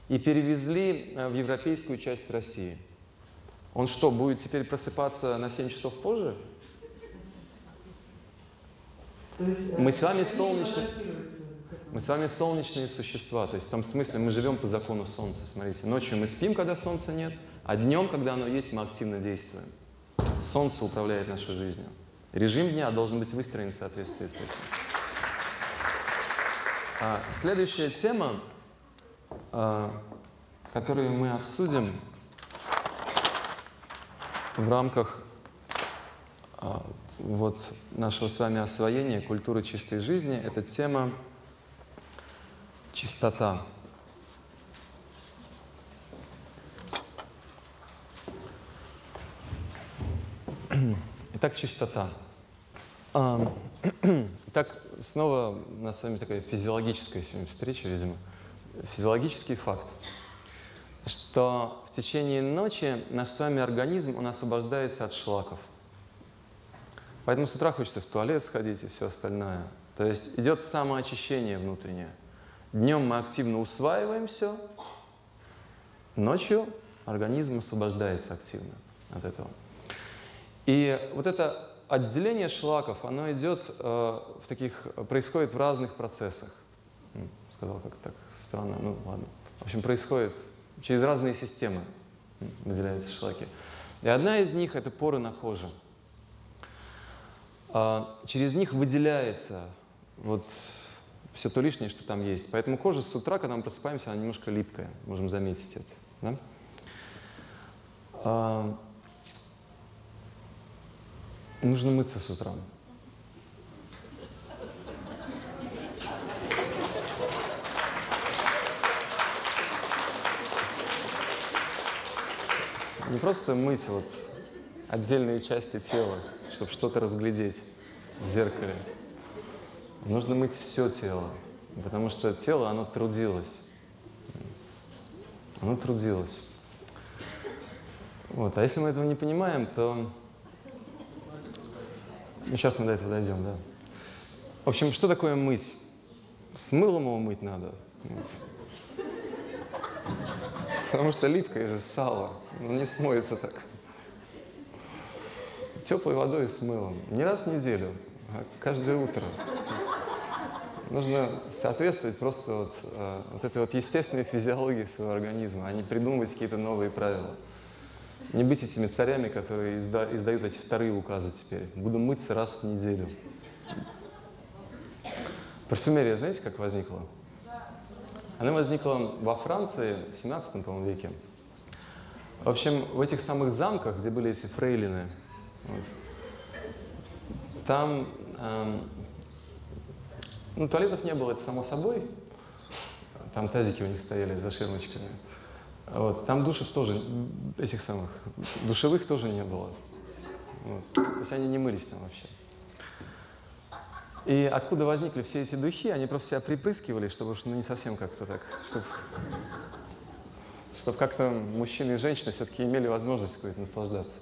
и перевезли э, в европейскую часть России. Он что, будет теперь просыпаться на 7 часов позже? Мы с вами солнечные, мы с вами солнечные существа, то есть в том смысле мы живем по закону Солнца. Смотрите, ночью мы спим, когда Солнца нет, а днем, когда оно есть, мы активно действуем. Солнце управляет нашей жизнью. Режим дня должен быть выстроен в соответствии с этим. А, следующая тема, а, которую мы обсудим в рамках а, вот нашего с вами освоения культуры чистой жизни, это тема чистота. Итак, чистота. Итак, снова у нас с вами такая физиологическая сегодня встреча, видимо. Физиологический факт, что в течение ночи наш с вами организм, он освобождается от шлаков. Поэтому с утра хочется в туалет сходить и все остальное. То есть идет самоочищение внутреннее. Днем мы активно усваиваем все, ночью организм освобождается активно от этого. И вот это отделение шлаков, оно идет э, в таких, происходит в разных процессах. М, Сказал как так странно, ну ладно. В общем, происходит через разные системы выделяются шлаки. И одна из них это поры на коже. А, через них выделяется вот все то лишнее, что там есть. Поэтому кожа с утра, когда мы просыпаемся, она немножко липкая, можем заметить это. Да? А, нужно мыться с утра. Не просто мыть вот отдельные части тела, чтобы что-то разглядеть в зеркале. Нужно мыть все тело, потому что тело, оно трудилось. Оно трудилось. Вот. А если мы этого не понимаем, то... Ну, сейчас мы до этого дойдем, да. В общем, что такое мыть? С мылом его мыть надо. Потому что липкое же сало, ну не смоется так. Теплой водой с мылом. Не раз в неделю, а каждое утро. Нужно соответствовать просто вот, э, вот этой вот естественной физиологии своего организма, а не придумывать какие-то новые правила. Не быть этими царями, которые изда- издают эти вторые указы теперь. Буду мыться раз в неделю. Парфюмерия, знаете, как возникла? Она возникла во Франции в 17 по веке. В общем, в этих самых замках, где были эти фрейлины, вот, там эм, ну, туалетов не было, это само собой. Там тазики у них стояли за ширмочками. Вот. Там душев тоже, этих самых, душевых тоже не было. Вот. То есть они не мылись там вообще. И откуда возникли все эти духи, они просто себя припрыскивали, чтобы ну, не совсем как-то так, чтобы, чтобы как-то мужчины и женщины все-таки имели возможность какой-то наслаждаться.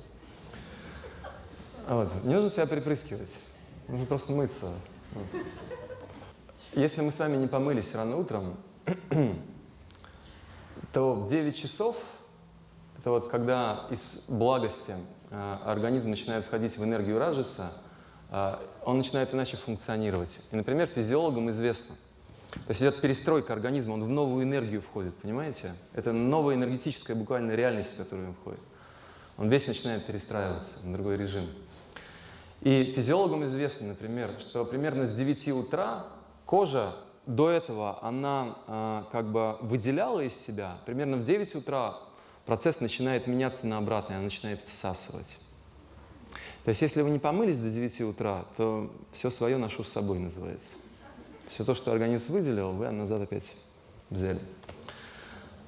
Вот. Не нужно себя припрыскивать, нужно просто мыться. Вот. Если мы с вами не помылись рано утром, то в 9 часов, это вот когда из благости э, организм начинает входить в энергию раджаса, э, он начинает иначе функционировать. И, например, физиологам известно. То есть идет перестройка организма, он в новую энергию входит, понимаете? Это новая энергетическая буквально реальность, в которую он входит. Он весь начинает перестраиваться на другой режим. И физиологам известно, например, что примерно с 9 утра кожа до этого, она э, как бы выделяла из себя, примерно в 9 утра процесс начинает меняться на обратный, она начинает всасывать. То есть если вы не помылись до 9 утра, то все свое ношу с собой называется. Все то, что организм выделил, вы назад опять взяли.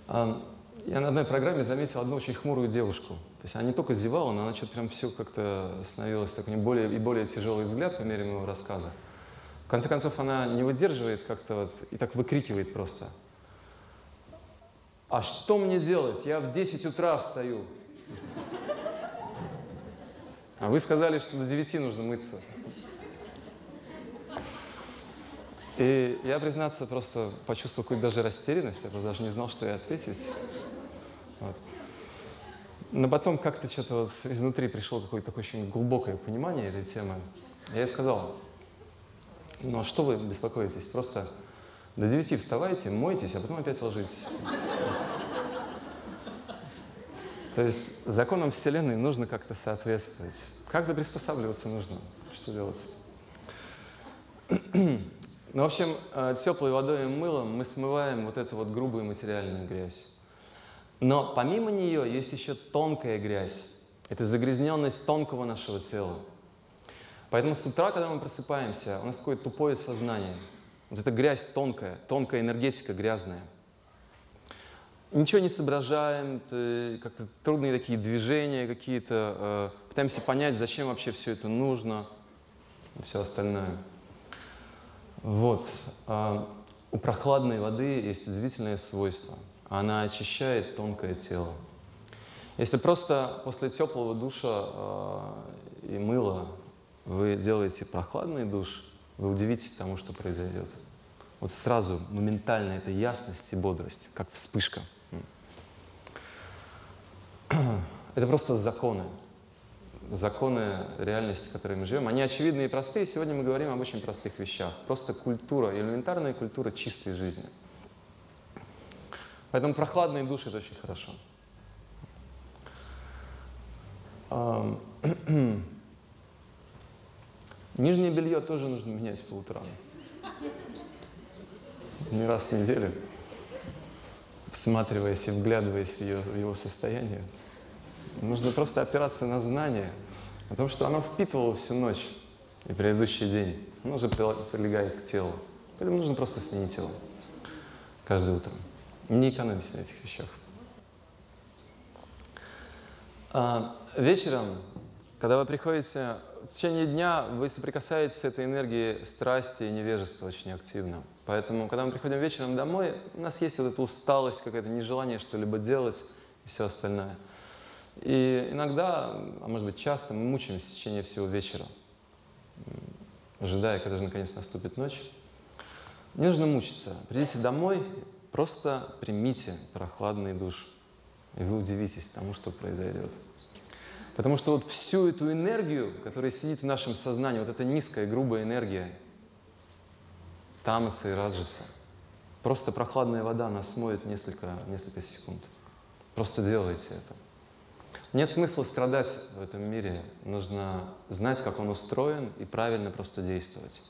Я на одной программе заметил одну очень хмурую девушку. То есть она не только зевала, но она что-то прям все как-то становилось так, у нее более и более тяжелый взгляд по мере моего рассказа. В конце концов, она не выдерживает как-то вот и так выкрикивает просто. А что мне делать? Я в 10 утра встаю. А вы сказали, что до 9 нужно мыться. И я, признаться, просто почувствовал какую-то даже растерянность, я даже не знал, что ей ответить. Вот. Но потом как-то что-то вот изнутри пришло какое-то такое очень глубокое понимание этой темы. Я ей сказал, ну а что вы беспокоитесь? Просто до 9 вставайте, мойтесь, а потом опять ложитесь. То есть законам Вселенной нужно как-то соответствовать. Как-то приспосабливаться нужно. Что делать? Ну, в общем, э, теплой водой и мылом мы смываем вот эту вот грубую материальную грязь. Но помимо нее есть еще тонкая грязь. Это загрязненность тонкого нашего тела. Поэтому с утра, когда мы просыпаемся, у нас такое тупое сознание. Вот эта грязь тонкая, тонкая энергетика грязная. Ничего не соображаем, как-то трудные такие движения какие-то, э, пытаемся понять, зачем вообще все это нужно и все остальное. Вот. А, У прохладной воды есть удивительное свойство. Она очищает тонкое тело. Если просто после теплого душа а, и мыла вы делаете прохладный душ, вы удивитесь тому, что произойдет. Вот сразу, моментально это ясность и бодрость, как вспышка. Это просто законы. Законы реальности, в которой мы живем. Они очевидны и простые. Сегодня мы говорим об очень простых вещах. Просто культура, элементарная культура чистой жизни. Поэтому прохладный душ – это очень хорошо. Нижнее белье тоже нужно менять по утрам. Не раз в неделю, всматриваясь и вглядываясь в, ее, в его состояние. Нужно просто опираться на знание о том, что оно впитывало всю ночь и предыдущий день. Оно уже прил- прилегает к телу. Поэтому нужно просто сменить его каждое утро. Не экономить на этих вещах. А, вечером, когда вы приходите, в течение дня вы соприкасаетесь с этой энергией страсти и невежества очень активно. Поэтому, когда мы приходим вечером домой, у нас есть вот эта усталость, какое-то нежелание что-либо делать и все остальное. И иногда, а может быть часто, мы мучаемся в течение всего вечера, ожидая, когда же наконец наступит ночь. Не нужно мучиться. Придите домой, просто примите прохладный душ, и вы удивитесь тому, что произойдет. Потому что вот всю эту энергию, которая сидит в нашем сознании, вот эта низкая, грубая энергия, тамаса и раджаса, просто прохладная вода нас смоет несколько, несколько секунд. Просто делайте это. Нет смысла страдать в этом мире. Нужно знать, как он устроен, и правильно просто действовать.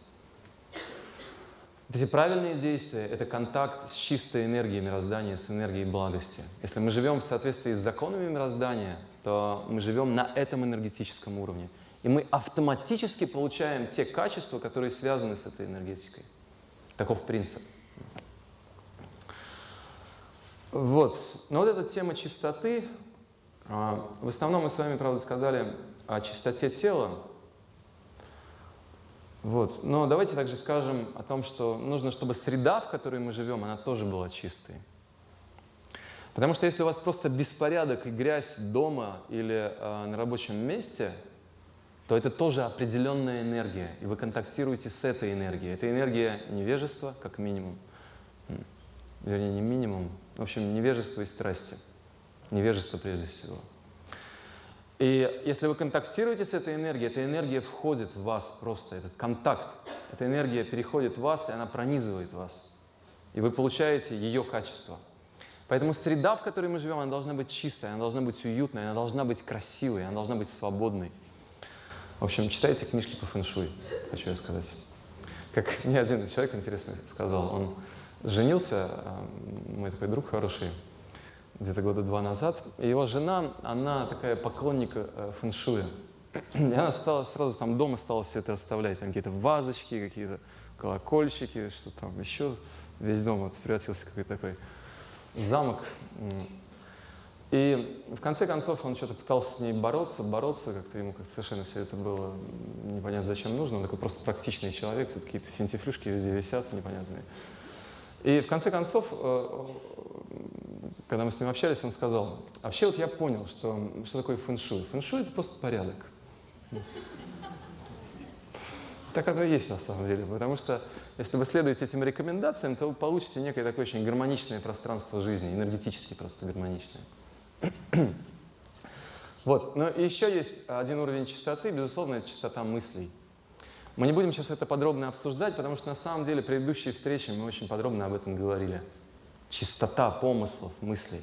Эти правильные действия – это контакт с чистой энергией мироздания, с энергией благости. Если мы живем в соответствии с законами мироздания, то мы живем на этом энергетическом уровне. И мы автоматически получаем те качества, которые связаны с этой энергетикой. Таков принцип. Вот. Но вот эта тема чистоты, а, в основном мы с вами, правда, сказали о чистоте тела. Вот. Но давайте также скажем о том, что нужно, чтобы среда, в которой мы живем, она тоже была чистой. Потому что если у вас просто беспорядок и грязь дома или э, на рабочем месте, то это тоже определенная энергия, и вы контактируете с этой энергией. Это энергия невежества, как минимум. Вернее, не минимум. В общем, невежество и страсти. Невежество прежде всего. И если вы контактируете с этой энергией, эта энергия входит в вас просто, этот контакт. Эта энергия переходит в вас, и она пронизывает вас. И вы получаете ее качество. Поэтому среда, в которой мы живем, она должна быть чистой, она должна быть уютной, она должна быть красивой, она должна быть свободной. В общем, читайте книжки по фэншуй, хочу я сказать. Как мне один человек интересно сказал, он женился, а, мой такой друг хороший, где-то года два назад, и его жена, она такая поклонник э, фэншуя. И она стала сразу там дома стала все это расставлять, там какие-то вазочки, какие-то колокольчики, что там еще. Весь дом вот превратился в какой-то такой замок. И в конце концов он что-то пытался с ней бороться, бороться, как-то ему как совершенно все это было непонятно зачем нужно. Он такой просто практичный человек, тут какие-то финтифлюшки везде висят непонятные. И в конце концов, э, когда мы с ним общались, он сказал, вообще вот я понял, что, что такое фэншуй. Фэншуй – это просто порядок. Так оно и есть на самом деле, потому что если вы следуете этим рекомендациям, то вы получите некое такое очень гармоничное пространство жизни, энергетически просто гармоничное. Вот, но еще есть один уровень чистоты, безусловно, это чистота мыслей. Мы не будем сейчас это подробно обсуждать, потому что на самом деле предыдущие встречи мы очень подробно об этом говорили. Чистота помыслов, мыслей.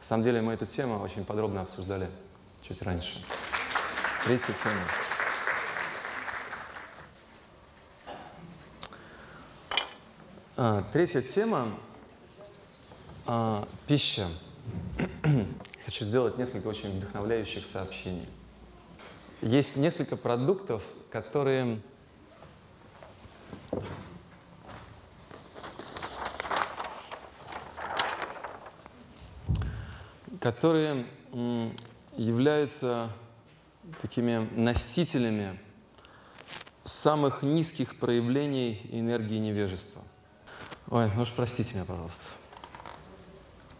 На самом деле мы эту тему очень подробно обсуждали чуть раньше. Третья тема. А, третья тема а, пища. Хочу сделать несколько очень вдохновляющих сообщений. Есть несколько продуктов, которые которые являются такими носителями самых низких проявлений энергии невежества. Ой, ну уж простите меня, пожалуйста.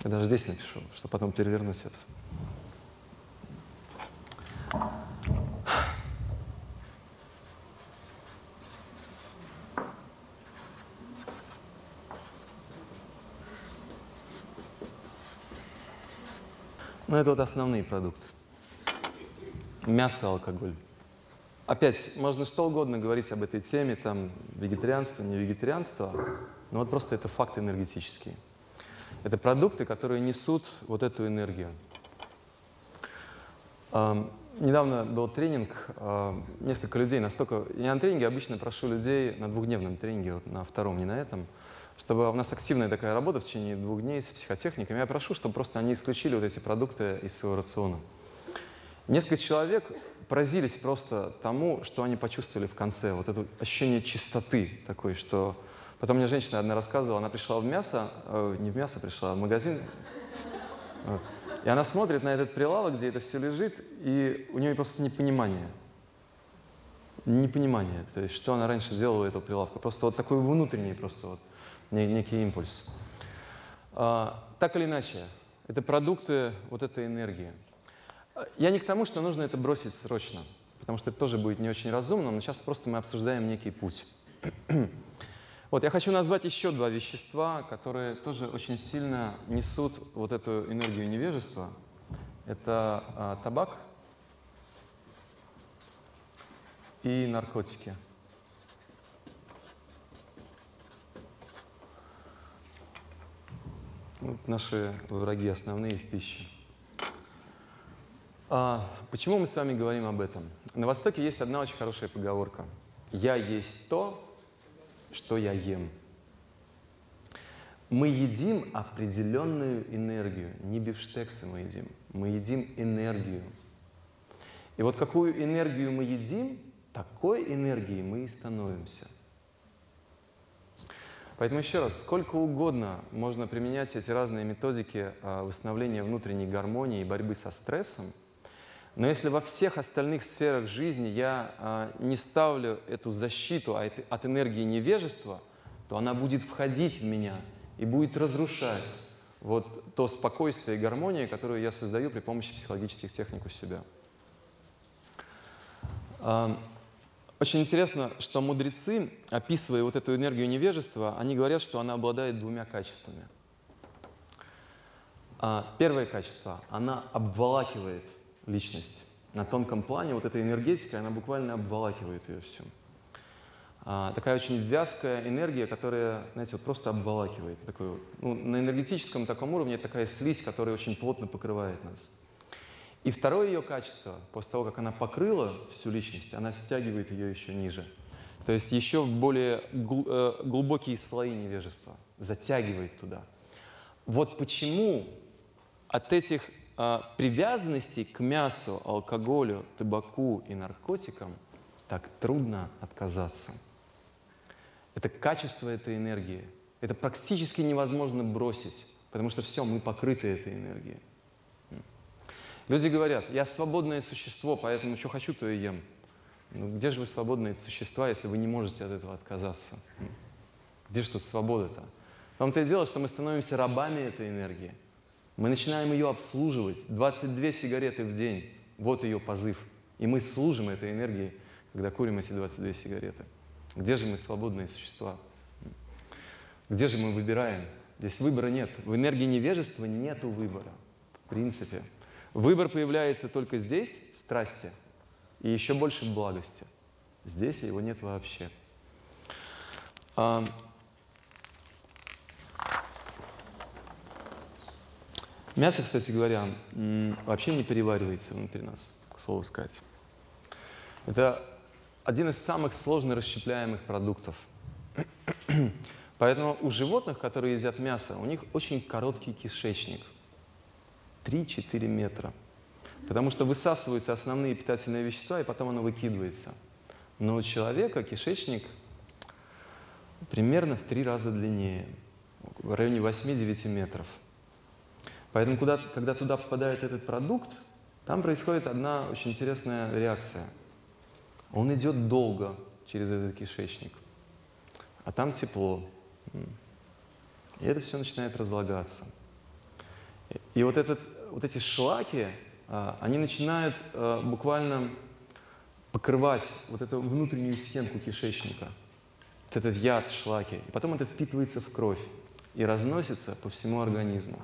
Я даже здесь напишу, чтобы потом перевернуть это. Ну, это вот основные продукты. Мясо, алкоголь. Опять, можно что угодно говорить об этой теме, там, вегетарианство, не вегетарианство, но вот просто это факты энергетические. Это продукты, которые несут вот эту энергию. Ам, недавно был тренинг, а, несколько людей настолько... Я на тренинге обычно прошу людей на двухдневном тренинге, вот на втором, не на этом, чтобы у нас активная такая работа в течение двух дней с психотехниками. Я прошу, чтобы просто они исключили вот эти продукты из своего рациона. Несколько человек поразились просто тому, что они почувствовали в конце, вот это ощущение чистоты такой, что... Потом мне женщина одна рассказывала, она пришла в мясо, э, не в мясо пришла, а в магазин, вот. и она смотрит на этот прилавок, где это все лежит, и у нее просто непонимание. Непонимание, то есть что она раньше делала у этого прилавка. Просто вот такой внутренний просто вот не- некий импульс. А, так или иначе, это продукты вот этой энергии. Я не к тому, что нужно это бросить срочно, потому что это тоже будет не очень разумно, но сейчас просто мы обсуждаем некий путь. Вот, я хочу назвать еще два вещества, которые тоже очень сильно несут вот эту энергию невежества. Это а, табак и наркотики. Вот наши враги основные в пище. А, почему мы с вами говорим об этом? На Востоке есть одна очень хорошая поговорка. «Я есть то, что я ем». Мы едим определенную энергию, не бифштексы мы едим, мы едим энергию. И вот какую энергию мы едим, такой энергией мы и становимся. Поэтому еще раз, сколько угодно можно применять эти разные методики а, восстановления внутренней гармонии и борьбы со стрессом, но если во всех остальных сферах жизни я а, не ставлю эту защиту от, энергии невежества, то она будет входить в меня и будет разрушать вот то спокойствие и гармонию, которую я создаю при помощи психологических техник у себя. А, Очень интересно, что мудрецы, описывая вот эту энергию невежества, они говорят, что она обладает двумя качествами. А, Первое качество – она обволакивает личность. На тонком плане вот эта энергетика, она буквально обволакивает ее всю. А, Такая очень вязкая энергия, которая, знаете, вот просто обволакивает. Такой, ну, на энергетическом таком уровне это такая слизь, которая очень плотно покрывает нас. И второе ее качество, после того, как она покрыла всю личность, она стягивает ее еще ниже. То есть еще более гл- э, глубокие слои невежества, затягивает туда. Вот почему от этих а, привязанностей к мясу, алкоголю, табаку и наркотикам так трудно отказаться. Это качество этой энергии. Это практически невозможно бросить, потому что все, мы покрыты этой энергией. Люди говорят, я свободное существо, поэтому что хочу, то и ем. Ну где же вы свободные существа, если вы не можете от этого отказаться? Где же тут свобода-то? В том-то и дело, что мы становимся рабами этой энергии. Мы начинаем ее обслуживать. 22 сигареты в день. Вот ее позыв. И мы служим этой энергии, когда курим эти 22 сигареты. Где же мы свободные существа? Где же мы выбираем? Здесь выбора нет. В энергии невежества нет выбора. В принципе. Выбор появляется только здесь, в страсти, и еще больше в благости. Здесь его нет вообще. Мясо, кстати говоря, вообще не переваривается внутри нас, к слову сказать. Это один из самых сложно расщепляемых продуктов. Поэтому у животных, которые едят мясо, у них очень короткий кишечник. 3-4 метра. Потому что высасываются основные питательные вещества, и потом оно выкидывается. Но у человека кишечник примерно в три раза длиннее, в районе 8-9 метров. Поэтому, куда, когда туда попадает этот продукт, там происходит одна очень интересная реакция. Он идет долго через этот кишечник, а там тепло. И это все начинает разлагаться. И- И вот, этот, вот эти шлаки, а, они начинают а, буквально покрывать вот эту внутреннюю стенку кишечника. Вот этот яд, шлаки. И потом это впитывается в кровь и разносится по всему организму.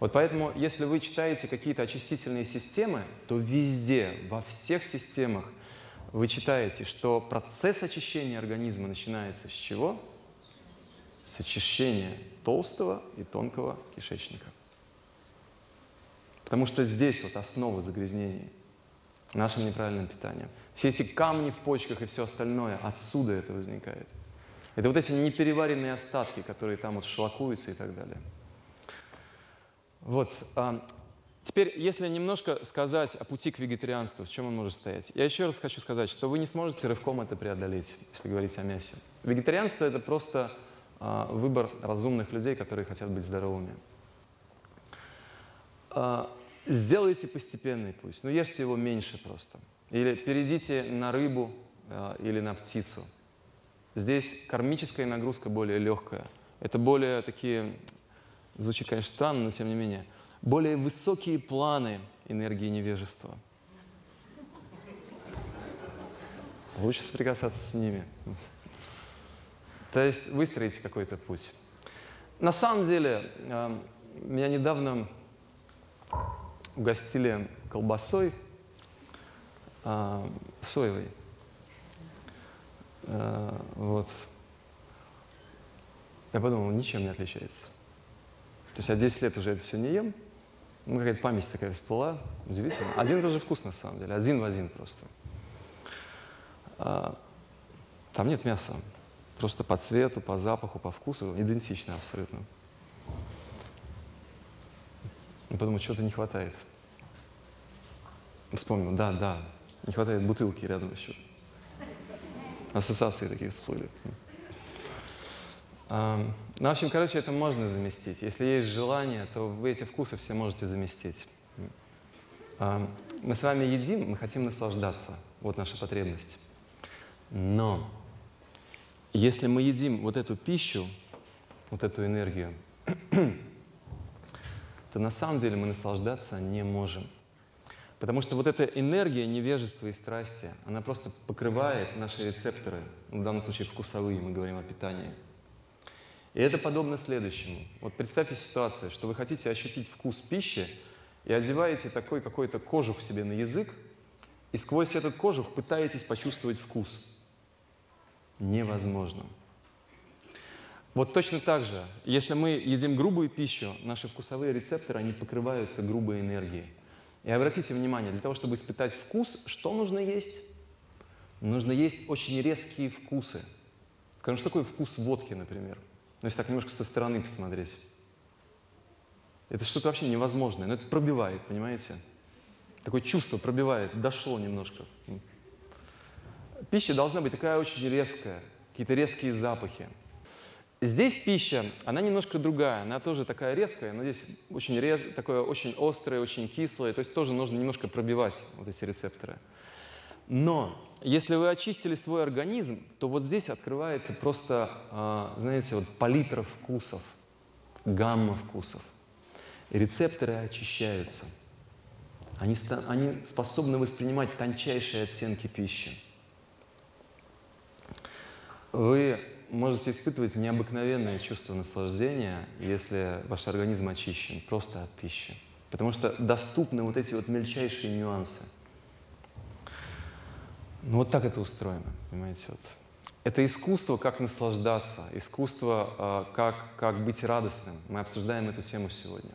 Вот поэтому, если вы читаете какие-то очистительные системы, то везде, во всех системах вы читаете, что процесс очищения организма начинается с чего? С очищения толстого и тонкого кишечника. Потому что здесь вот основа загрязнений нашим неправильным питанием. Все эти камни в почках и все остальное, отсюда это возникает. Это вот эти непереваренные остатки, которые там вот шлакуются и так далее. Вот. а, Теперь, если немножко сказать о пути к вегетарианству, в чем он может стоять. Я еще раз хочу сказать, что вы не сможете рывком это преодолеть, если говорить о мясе. Вегетарианство – это просто а, выбор разумных людей, которые хотят быть здоровыми. А, Сделайте постепенный путь, но ешьте его меньше просто. Или перейдите на рыбу а, или на птицу. Здесь кармическая нагрузка более легкая. Это более такие, звучит, конечно, странно, но тем не менее, более высокие планы энергии невежества. Лучше соприкасаться с ними. То есть выстроите какой-то путь. На самом деле, э, меня недавно угостили колбасой э, соевой. Э, вот. Я подумал, ничем не отличается. Есть я 10 лет уже это все не ем. Ну, какая-то память такая всплыла. Удивительно. Один и тот же вкус, на самом деле. Один в один просто. А, там нет мяса. Просто по цвету, по запаху, по вкусу идентично абсолютно. Я подумал, чего-то не хватает. Вспомнил, да, да, не хватает бутылки рядом еще. Ассоциации такие всплыли. Ну, в общем, короче, это можно заместить. Если есть желание, то вы эти вкусы все можете заместить. А, Мы с вами едим, мы хотим наслаждаться. Вот наша потребность. Но если мы едим вот эту пищу, вот эту энергию, то на самом деле мы наслаждаться не можем. Потому что вот эта энергия невежества и страсти, она просто покрывает наши рецепторы, в данном случае вкусовые, мы говорим о питании. И это подобно следующему. Вот представьте ситуацию, что вы хотите ощутить вкус пищи и одеваете такой какой-то кожух себе на язык, и сквозь этот кожух пытаетесь почувствовать вкус. Невозможно. Вот точно так же, если мы едим грубую пищу, наши вкусовые рецепторы, они покрываются грубой энергией. И обратите внимание, для того, чтобы испытать вкус, что нужно есть? Нужно есть очень резкие вкусы. Скажем, что такое вкус водки, например? Ну, если так немножко со стороны посмотреть. Это что-то вообще невозможное. Но это пробивает, понимаете? Такое чувство пробивает, дошло немножко. Пища должна быть такая очень резкая, какие-то резкие запахи. Здесь пища, она немножко другая, она тоже такая резкая, но здесь очень рез, такое очень острое, очень кислое, то есть тоже нужно немножко пробивать вот эти рецепторы. Но если вы очистили свой организм, то вот здесь открывается просто, а, знаете, вот палитра вкусов, гамма вкусов. Рецепторы очищаются. Они, они способны воспринимать тончайшие оттенки пищи. Вы можете испытывать необыкновенное чувство наслаждения, если ваш организм очищен просто от пищи. Потому что доступны вот эти вот мельчайшие нюансы. Ну вот так это устроено, понимаете? Вот. Это искусство, как наслаждаться, искусство, а, как, как быть радостным. Мы обсуждаем эту тему сегодня.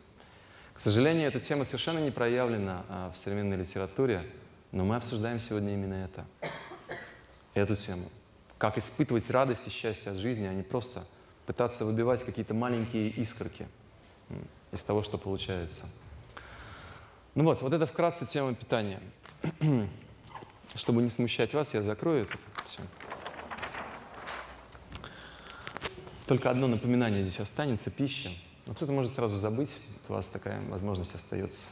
К сожалению, эта тема совершенно не проявлена а, в современной литературе, но мы обсуждаем сегодня именно это, эту тему. Как испытывать радость и счастье от жизни, а не просто пытаться выбивать какие-то маленькие искорки из того, что получается. Ну вот, вот это вкратце тема питания. Чтобы не смущать вас, я закрою это все. Только одно напоминание здесь останется – пища. Но кто-то может сразу забыть, у вас такая возможность остается.